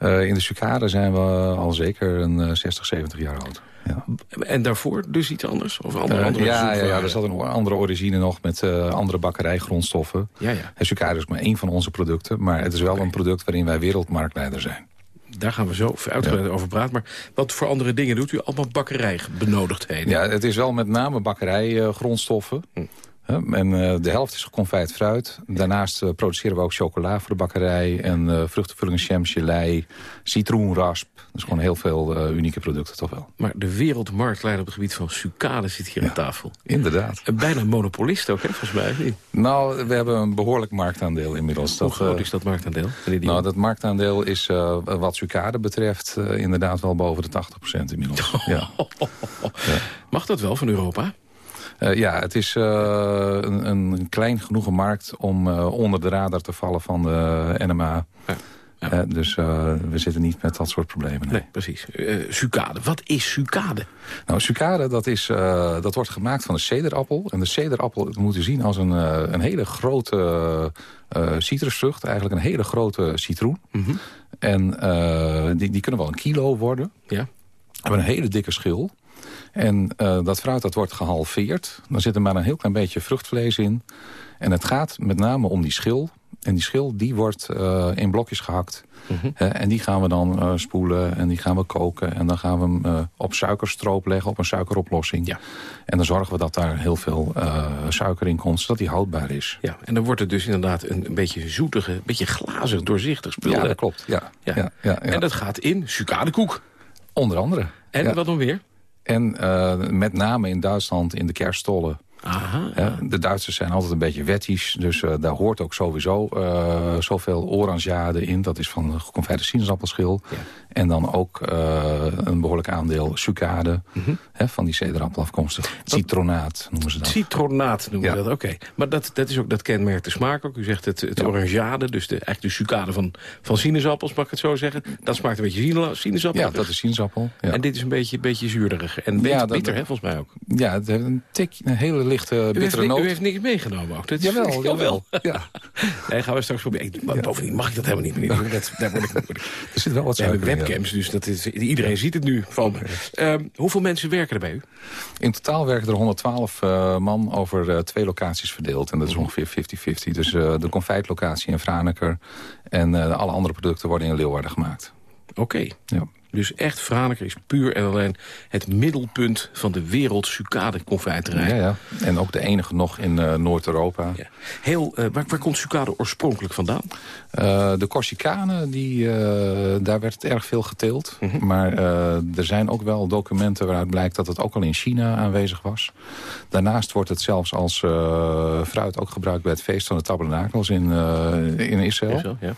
Uh, in de sucade zijn we al zeker een 60, 70 jaar oud. Ja. En daarvoor dus iets anders? Of andere, andere ja, ja, ja, er zat een andere origine nog met uh, andere bakkerijgrondstoffen. Ja, ja. En sucade is maar één van onze producten. Maar het is wel een product waarin wij wereldmarktleider zijn daar gaan we zo uitgebreid over praten. Maar wat voor andere dingen doet u? Allemaal bakkerij benodigdheden? Ja, het is wel met name bakkerijgrondstoffen. Hm. En uh, de helft is geconfijt fruit. Daarnaast uh, produceren we ook chocola voor de bakkerij. En uh, vruchtenvullingen, jam, gelei, citroenrasp. Dus gewoon heel veel unieke producten toch wel. Maar de wereldmarktleider op het gebied van sucade zit hier aan tafel. Inderdaad. Bijna monopolist ook, hè, volgens mij. Nou, we hebben een behoorlijk marktaandeel inmiddels. Hoe groot is dat marktaandeel? Nou, dat marktaandeel is wat sucade betreft inderdaad wel boven de 80% inmiddels. [laughs] ja. Mag dat wel van Europa? Uh, ja, het is uh, een, een, klein genoegen markt om uh, onder de radar te vallen van de NMA. Ja. Ja. dus we zitten niet met dat soort problemen. Nee, nee precies. sucade. Wat is sucade? Nou, sucade dat is, dat wordt gemaakt van een cederappel. En de cederappel moet je zien als een, een hele grote citrusvrucht. Eigenlijk een hele grote citroen. Mm -hmm. En die, die kunnen wel een kilo worden. Ja. We hebben een hele dikke schil. En uh, dat fruit dat wordt gehalveerd. Dan zit er maar een heel klein beetje vruchtvlees in. En het gaat met name om die schil. En die schil die wordt uh, in blokjes gehakt. Mm -hmm. en die gaan we dan uh, spoelen en die gaan we koken. En dan gaan we hem op suikerstroop leggen, op een suikeroplossing. Ja. En dan zorgen we dat daar heel veel suiker in komt, zodat die houdbaar is. Ja, en dan wordt het dus inderdaad een, een beetje zoetige, een beetje glazig, doorzichtig spul. Ja, dat klopt. Ja. Ja. Ja, ja, En dat gaat in sucadekoek. Onder andere. En wat dan weer? En uh, met name in Duitsland in de kerststollen. Aha, de Duitsers zijn altijd een beetje wettisch. Dus uh, daar hoort ook sowieso uh, zoveel orangeade in. Dat is van de geconfijte sinaasappelschil. Ja. En dan ook uh, een behoorlijk aandeel sucade. Mm -hmm. hè, van die cederappel afkomstig. Citronaat noemen ze dat. Citronaat noemen ja. we dat, oké. Okay. Maar dat, dat, is ook, dat kenmerkt de smaak ook. U zegt het, het ja. orangeade, dus de, eigenlijk de sucade van, van sinaasappels, mag ik het zo zeggen. Dat smaakt een beetje sinaasappel. Ja, dat is sinaasappel. Ja. En dit is een beetje, beetje zuurderig. En beetje bitter, hè, volgens mij ook. Ja, het heeft een, tik, een hele lichte U heeft, bittere ni- noot. u heeft niks meegenomen ook. Dat is- Jawel, jawel. [laughs] Ja. Nee, gaan we straks proberen. Ik- maar Bovendien mag ik dat helemaal niet meer doen. Dat, daar word ik, [laughs] Er zit wel wat We hebben ja. webcams, dus dat is, iedereen ziet het nu van me. Ehm, hoeveel mensen werken er bij u? In totaal werken er 112 eh, man over eh, twee locaties verdeeld. En dat is ongeveer 50-50. Dus eh, de confijtlocatie in Franeker en eh, alle andere producten worden in Leeuwarden gemaakt. Oké. Ja. Dus echt, Franeker is puur en alleen het middelpunt van de wereld sucade confijterij. Ja, ja. En ook de enige nog in eh, Noord-Europa. Heel, eh, waar, waar komt sucade oorspronkelijk vandaan? Eh, de Corsicanen, die, daar werd erg veel geteeld. Mhm. Maar er zijn ook wel documenten waaruit blijkt dat het ook al in China aanwezig was. Daarnaast wordt het zelfs als fruit ook gebruikt bij het feest van de tabernakels in, in Israël. Israël, ja.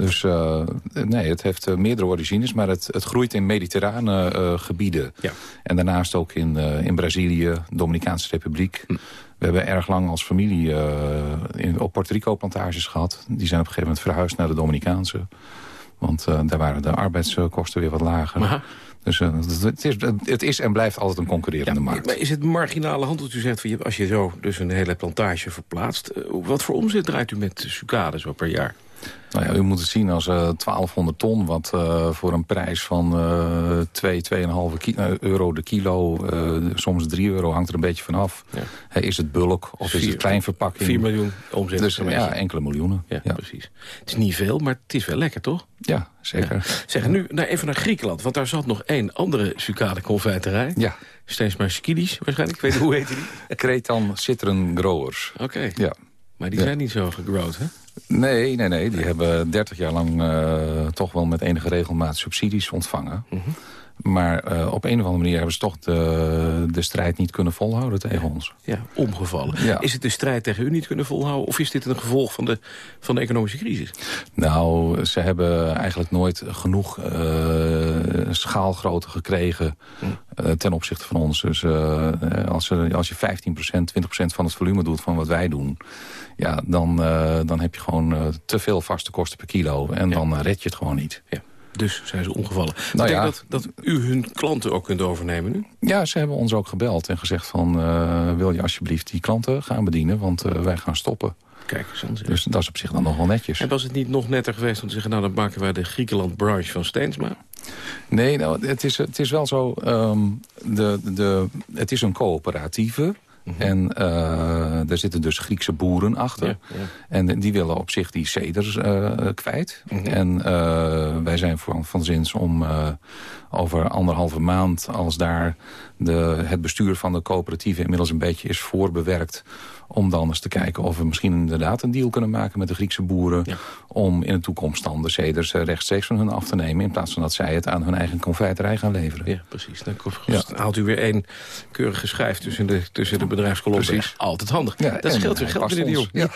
Dus eh, nee, het heeft eh, meerdere origines, maar het, het groeit in mediterrane eh, gebieden. Ja. En daarnaast ook in, in Brazilië, Dominicaanse Republiek. Hm. We hebben erg lang als familie in, op Puerto Rico plantages gehad. Die zijn op een gegeven moment verhuisd naar de Dominicaanse. Want daar waren de arbeidskosten weer wat lager. Dus het, is, het is en blijft altijd een concurrerende markt. Maar is het marginale handel? U zegt, van, je- als je zo dus een hele plantage verplaatst... wat voor omzet draait u met sucade zo per jaar? Nou ja, u moet het zien als eh 1200 ton, wat eh, voor een prijs van eh 2, 2,5 ki- eh, euro de kilo, eh, soms 3 euro, hangt er een beetje vanaf. Hè, is het bulk of is het kleinverpakking? 4 miljoen omzet. Dus ja, enkele miljoenen. Ja, precies. Het is niet veel, maar het is wel lekker, toch? Ja, zeker. Ja. Zeg, nu naar, even naar Griekenland, want daar zat nog één andere sucade confijterij. Ja. Steeds maar Skidis waarschijnlijk. Ik weet niet, hoe heet die? [laughs] Cretan Citron Growers. Oké. Ja. Maar die Ja. zijn niet zo gegrowd, hè? Nee, nee, nee. Die hebben 30 jaar lang eh, toch wel met enige regelmaat subsidies ontvangen. Mhm. Maar eh, op een of andere manier hebben ze toch de, de strijd niet kunnen volhouden tegen ons. Ja, omgevallen. Ja. Is het de strijd tegen u niet kunnen volhouden... of is dit een gevolg van de, van de economische crisis? Nou, ze hebben eigenlijk nooit genoeg eh, schaalgrootte gekregen eh, ten opzichte van ons. Dus als, je, als je 15%, 20% van het volume doet van wat wij doen... Ja, dan, dan heb je gewoon te veel vaste kosten per kilo. En dan red je het gewoon niet. Ja. Dus zijn ze omgevallen. Nou ja. dat, dat u hun klanten ook kunt overnemen nu? Ja, ze hebben ons ook gebeld en gezegd van... eh, wil je alsjeblieft die klanten gaan bedienen, want eh, wij gaan stoppen. Kijk eens. Dus dat is op zich dan nog wel netjes. En was het niet nog netter geweest om te zeggen... nou, dan maken wij de Griekenland-branche van Steensma? Nee, nou, het, is, het is wel zo. ehm, de, de, het is een coöperatieve. En eh, er zitten dus Griekse boeren achter. Ja, ja. En die willen op zich die ceders eh, kwijt. En eh, wij zijn van, van zins om eh, over anderhalve maand... als daar de, het bestuur van de coöperatieve inmiddels een beetje is voorbewerkt... om dan eens te kijken of we misschien inderdaad een deal kunnen maken met de Griekse boeren... om in de toekomst dan de ceders eh, rechtstreeks van hun af te nemen... in plaats van dat zij het aan hun eigen confijterij gaan leveren. Ja, precies. Dan haalt u weer één keurige schijf tussen de, tussen de bedrijfskolommen. Precies. Altijd handig. Ja, dat scheelt weer hij geld, de ons. Jong.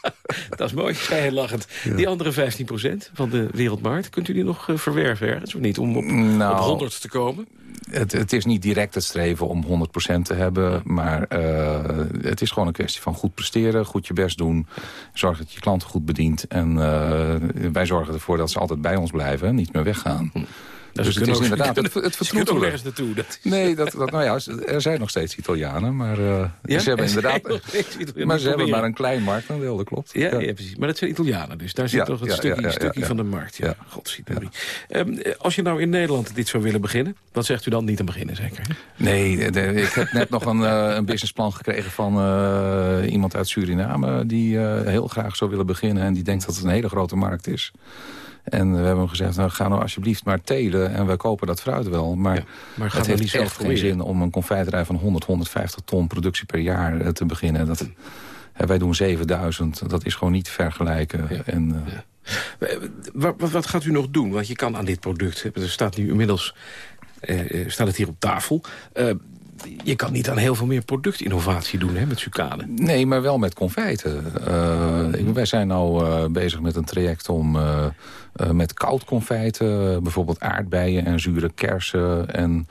[laughs] dat is mooi, zei hij lachend. Die andere 15% van de wereldmarkt, kunt u die nog eh, verwerven ergens of niet? Om op, Nou, op 100 te komen? Het, is niet direct het streven om 100% te hebben. Maar eh, het is gewoon een kwestie van goed presteren. Goed je best doen. Zorg dat je klanten goed bedient. En eh, wij zorgen ervoor dat ze altijd bij ons blijven. en Niet meer weggaan. Dus dus het is ook- inderdaad het, het vertroetelen. nergens naartoe. Dat Nee, dat, dat, nou ja, er zijn nog steeds Italianen. Maar eh, Ja? ze hebben Er inderdaad... Maar ze hebben maar een klein marktaandeel, dat klopt. Ja, ja. precies. Maar dat zijn Italianen, dus daar zit Ja, toch een ja, stukje, ja, ja, stukje ja. van de markt. Ja, godzijdank. Ehm, als je nou in Nederland dit zou willen beginnen, wat zegt u dan niet aan beginnen, zeker? Nee, de- ik heb net nog een, eh, een businessplan gekregen van eh, iemand uit Suriname... die eh, heel graag zou willen beginnen en die denkt dat het een hele grote markt is. En we hebben hem gezegd, nou, ga nou alsjeblieft maar telen en we kopen dat fruit wel. Maar, maar ga het heeft niet zelf echt geen proberen. zin om een confijterij van 100, 150 ton productie per jaar eh, te beginnen. Dat, wij doen 7000, dat is gewoon niet te vergelijken. En, eh, Wat, wat, wat gaat u nog doen? Want je kan aan dit product, er staat nu inmiddels eh, eh, staat het hier op tafel. Eh, je kan niet aan heel veel meer productinnovatie doen hè, met sucade. Nee, maar wel met confijten. Eh, wij zijn nou eh, bezig met een traject om eh, met koud confijten... bijvoorbeeld aardbeien en zure kersen en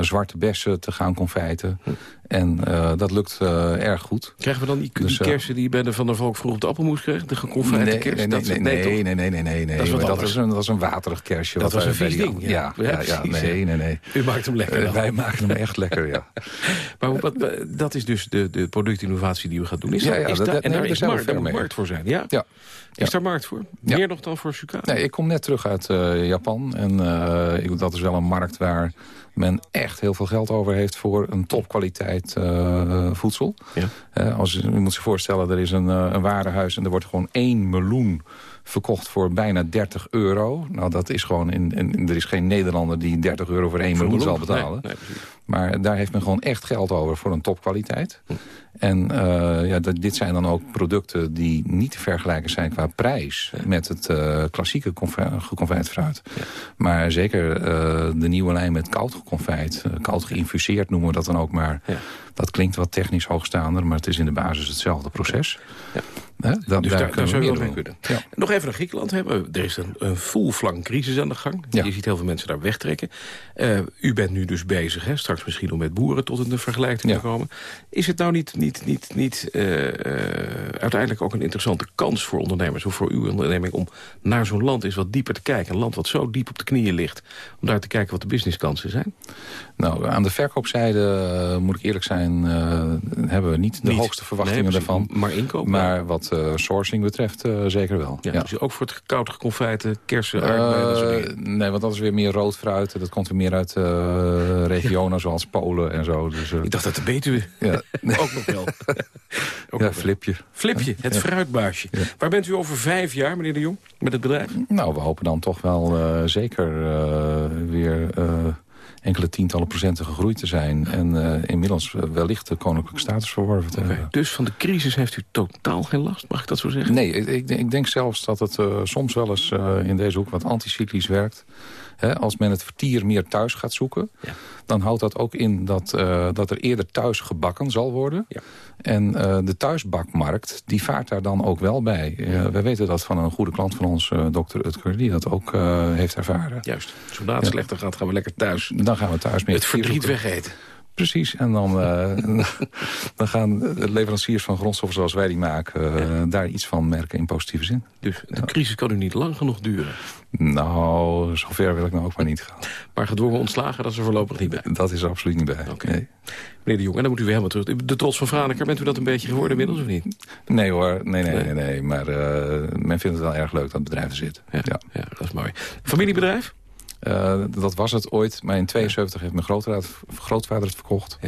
zwarte bessen te gaan confijten. En uh, dat lukt uh, erg goed. Krijgen we dan die, Dus, die uh, kersen die je bij de Van der Valk vroeg op de appelmoes kreeg? De geconfijte nee, kers? Nee, nee, nee, nee, nee, nee, nee, nee, nee. Dat is dat, was een, dat was een waterig kersje. Dat wat was een vies ding, ja. Ja, Ja, nee, nee, nee. U maakt hem lekker Eh, dan. wij maken hem echt lekker, ja. [laughs] Maar wat, dat is dus de, de productinnovatie die we gaan doen. Is Ja, dat, ja, is dat- daar- dat- en daar is markt, daar moet markt voor zijn, ja? Ja. Is daar markt voor? Ja. Meer nog dan voor Sucade? Nee, ik kom net terug uit eh, Japan. En eh, ik, dat is wel een markt waar men echt heel veel geld over heeft... voor een topkwaliteit eh, voedsel. Eh, als, u moet zich voorstellen, er is een, een warenhuis... en er wordt gewoon één meloen verkocht voor bijna 30 euro. Nou, dat is gewoon... In, in, er is geen Nederlander die 30 euro voor één meloen zal betalen. Nee, nee, precies. maar daar heeft men gewoon echt geld over voor een topkwaliteit. En eh, ja, dit zijn dan ook producten die niet te vergelijken zijn qua prijs... met het eh, klassieke geconfijt fruit. Maar zeker eh, de nieuwe lijn met koud geconfijt, koud geïnfuseerd noemen we dat dan ook maar. Dat klinkt wat technisch hoogstaander, maar het is in de basis hetzelfde proces. Hè? Dus daar, zou je wel mee kunnen. Nog even naar Griekenland. Hè. Er is een, een full flank crisis aan de gang. Je ziet heel veel mensen daar wegtrekken. Eh, u bent nu dus bezig, hè, straks misschien om met boeren tot een vergelijk te komen. Is het nou niet, niet, niet, niet eh, eh, uiteindelijk ook een interessante kans voor ondernemers... of voor uw onderneming om naar zo'n land eens wat dieper te kijken? Een land wat zo diep op de knieën ligt. Om daar te kijken wat de businesskansen zijn. Nou, aan de verkoopzijde, eh, moet ik eerlijk zijn, eh, hebben we niet de Niet. hoogste verwachtingen Nee, daarvan. Maar inkoop. Maar wat eh, sourcing betreft, zeker wel. Ja, Dus ook voor het koud geconfijte, kersen, aardbeien, nee, want dat is weer meer rood fruit. Dat komt weer meer uit [laughs] regionen zoals Polen en zo. Dus, Ik dacht dat de Betuwe ja. [laughs] ook nog wel. [laughs] ja, flipje. Flipje, het Ja. fruitbaasje. Waar bent u over vijf jaar, meneer de Jong, met het bedrijf? Nou, we hopen dan toch wel zeker weer enkele tientallen procenten gegroeid te zijn. En eh, inmiddels wellicht de koninklijke status verworven te hebben. Dus van de crisis heeft u totaal geen last, mag ik dat zo zeggen? Nee, ik, ik, denk zelfs dat het eh, soms wel eens eh, in deze hoek wat anticyclisch werkt. Als men het vertier meer thuis gaat zoeken, dan houdt dat ook in dat, eh, dat er eerder thuis gebakken zal worden. En eh, de thuisbakmarkt, die vaart daar dan ook wel bij. Eh, wij weten dat van een goede klant van ons, dokter Utker, die dat ook heeft ervaren. Juist, zodra het Ja. slechter gaat, gaan we lekker thuis. Dan gaan we thuis meer Het verdriet wegeten. Precies, en dan, eh, [laughs] dan gaan leveranciers van grondstoffen zoals wij die maken... eh, daar iets van merken in positieve zin. Dus de crisis kan u niet lang genoeg duren. Nou, zover wil ik nou ook maar niet gaan. Maar gedwongen ontslagen, dat is er voorlopig niet bij. Dat is er absoluut niet bij. Nee. Meneer de Jong, en dan moet u weer helemaal terug. De trots van Franeker, bent u dat een beetje geworden inmiddels of niet? Nee hoor, nee, nee, nee, nee. Maar eh, men vindt het wel erg leuk dat het bedrijf er zit. Ja, ja. dat is mooi. Familiebedrijf? Eh, dat was het ooit, maar in 72 heeft mijn grootvader, grootvader het verkocht.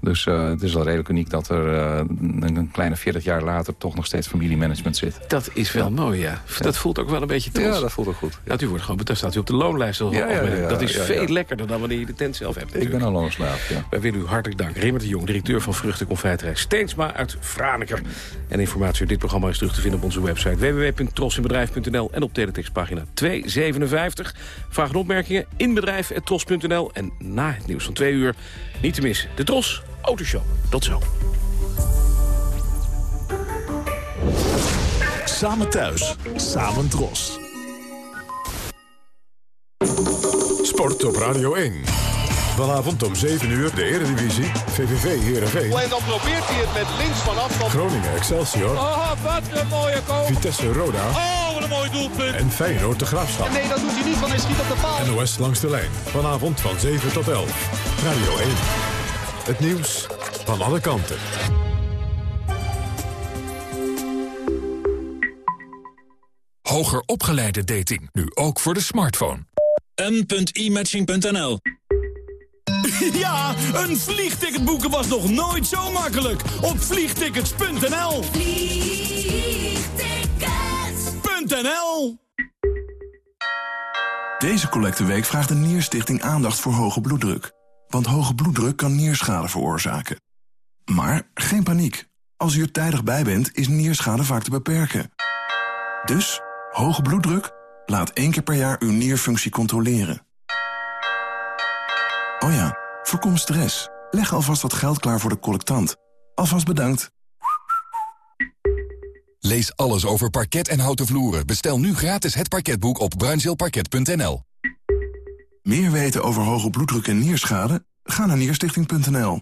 Dus eh, het is wel redelijk uniek dat er eh, een, kleine 40 jaar later... toch nog steeds familiemanagement zit. Dat is wel mooi, ja. Dat voelt ook wel een beetje trots. Ja, dat voelt ook goed. Ja, u wordt gewoon, daar staat u op de loonlijst. al Ja, ja, algemeen. ja, dat is veel lekkerder dan wanneer je de tent zelf hebt. Ik ben al loonslaaf, ja. Wij willen u hartelijk danken. Raymond de Jong, directeur van Vruchtenconfijterij Steensma uit Franeker. En informatie over dit programma is terug te vinden op onze website www.trosinbedrijf.nl en op teletextpagina 257. Vragen en opmerkingen in bedrijf.tros.nl. En na het nieuws van twee uur niet te missen de Tros Autoshow. Tot zo. Samen thuis, samen dros. Sport op Radio 1. Vanavond om 7 uur de Eredivisie, VVV Heerenveen. En dan probeert hij het met links van afstand. Groningen Excelsior, Oh, wat een mooie goal. Vitesse Roda Oh, wat een mooi doelpunt. en Feyenoord de Graafschap. Nee, dat doet hij niet, want hij schiet op de paal. NOS langs de lijn. Vanavond van 7 tot 11. Radio 1. Het nieuws van alle kanten. Hoger opgeleide dating, nu ook voor de smartphone. M.imatching.nl [laughs] Ja, een vliegticket boeken was nog nooit zo makkelijk. Op vliegtickets.nl Vliegtickets.nl Deze collecteweek vraagt de Nierstichting aandacht voor hoge bloeddruk. Want hoge bloeddruk kan nierschade veroorzaken. Maar geen paniek. Als u er tijdig bij bent, is nierschade vaak te beperken. Dus, hoge bloeddruk? Laat één keer per jaar uw nierfunctie controleren. Oh ja, voorkom stress. Leg alvast wat geld klaar voor de collectant. Alvast bedankt. Lees alles over parket en houten vloeren. Bestel nu gratis het parketboek op bruinzeelparket.nl. Meer weten over hoge bloeddruk en nierschade? Ga naar nierstichting.nl.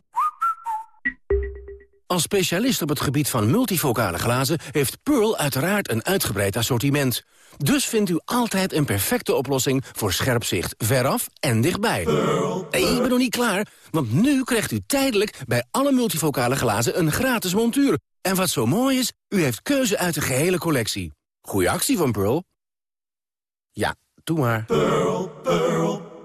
Als specialist op het gebied van multifocale glazen... heeft Pearl uiteraard een uitgebreid assortiment. Dus vindt u altijd een perfecte oplossing voor scherp zicht veraf en dichtbij. Nee, ik ben nog niet klaar, want nu krijgt u tijdelijk... bij alle multifocale glazen een gratis montuur. En wat zo mooi is, u heeft keuze uit de gehele collectie. Goeie actie van Pearl. Ja, doe maar. Pearl, Pearl,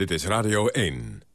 Dit is Radio 1.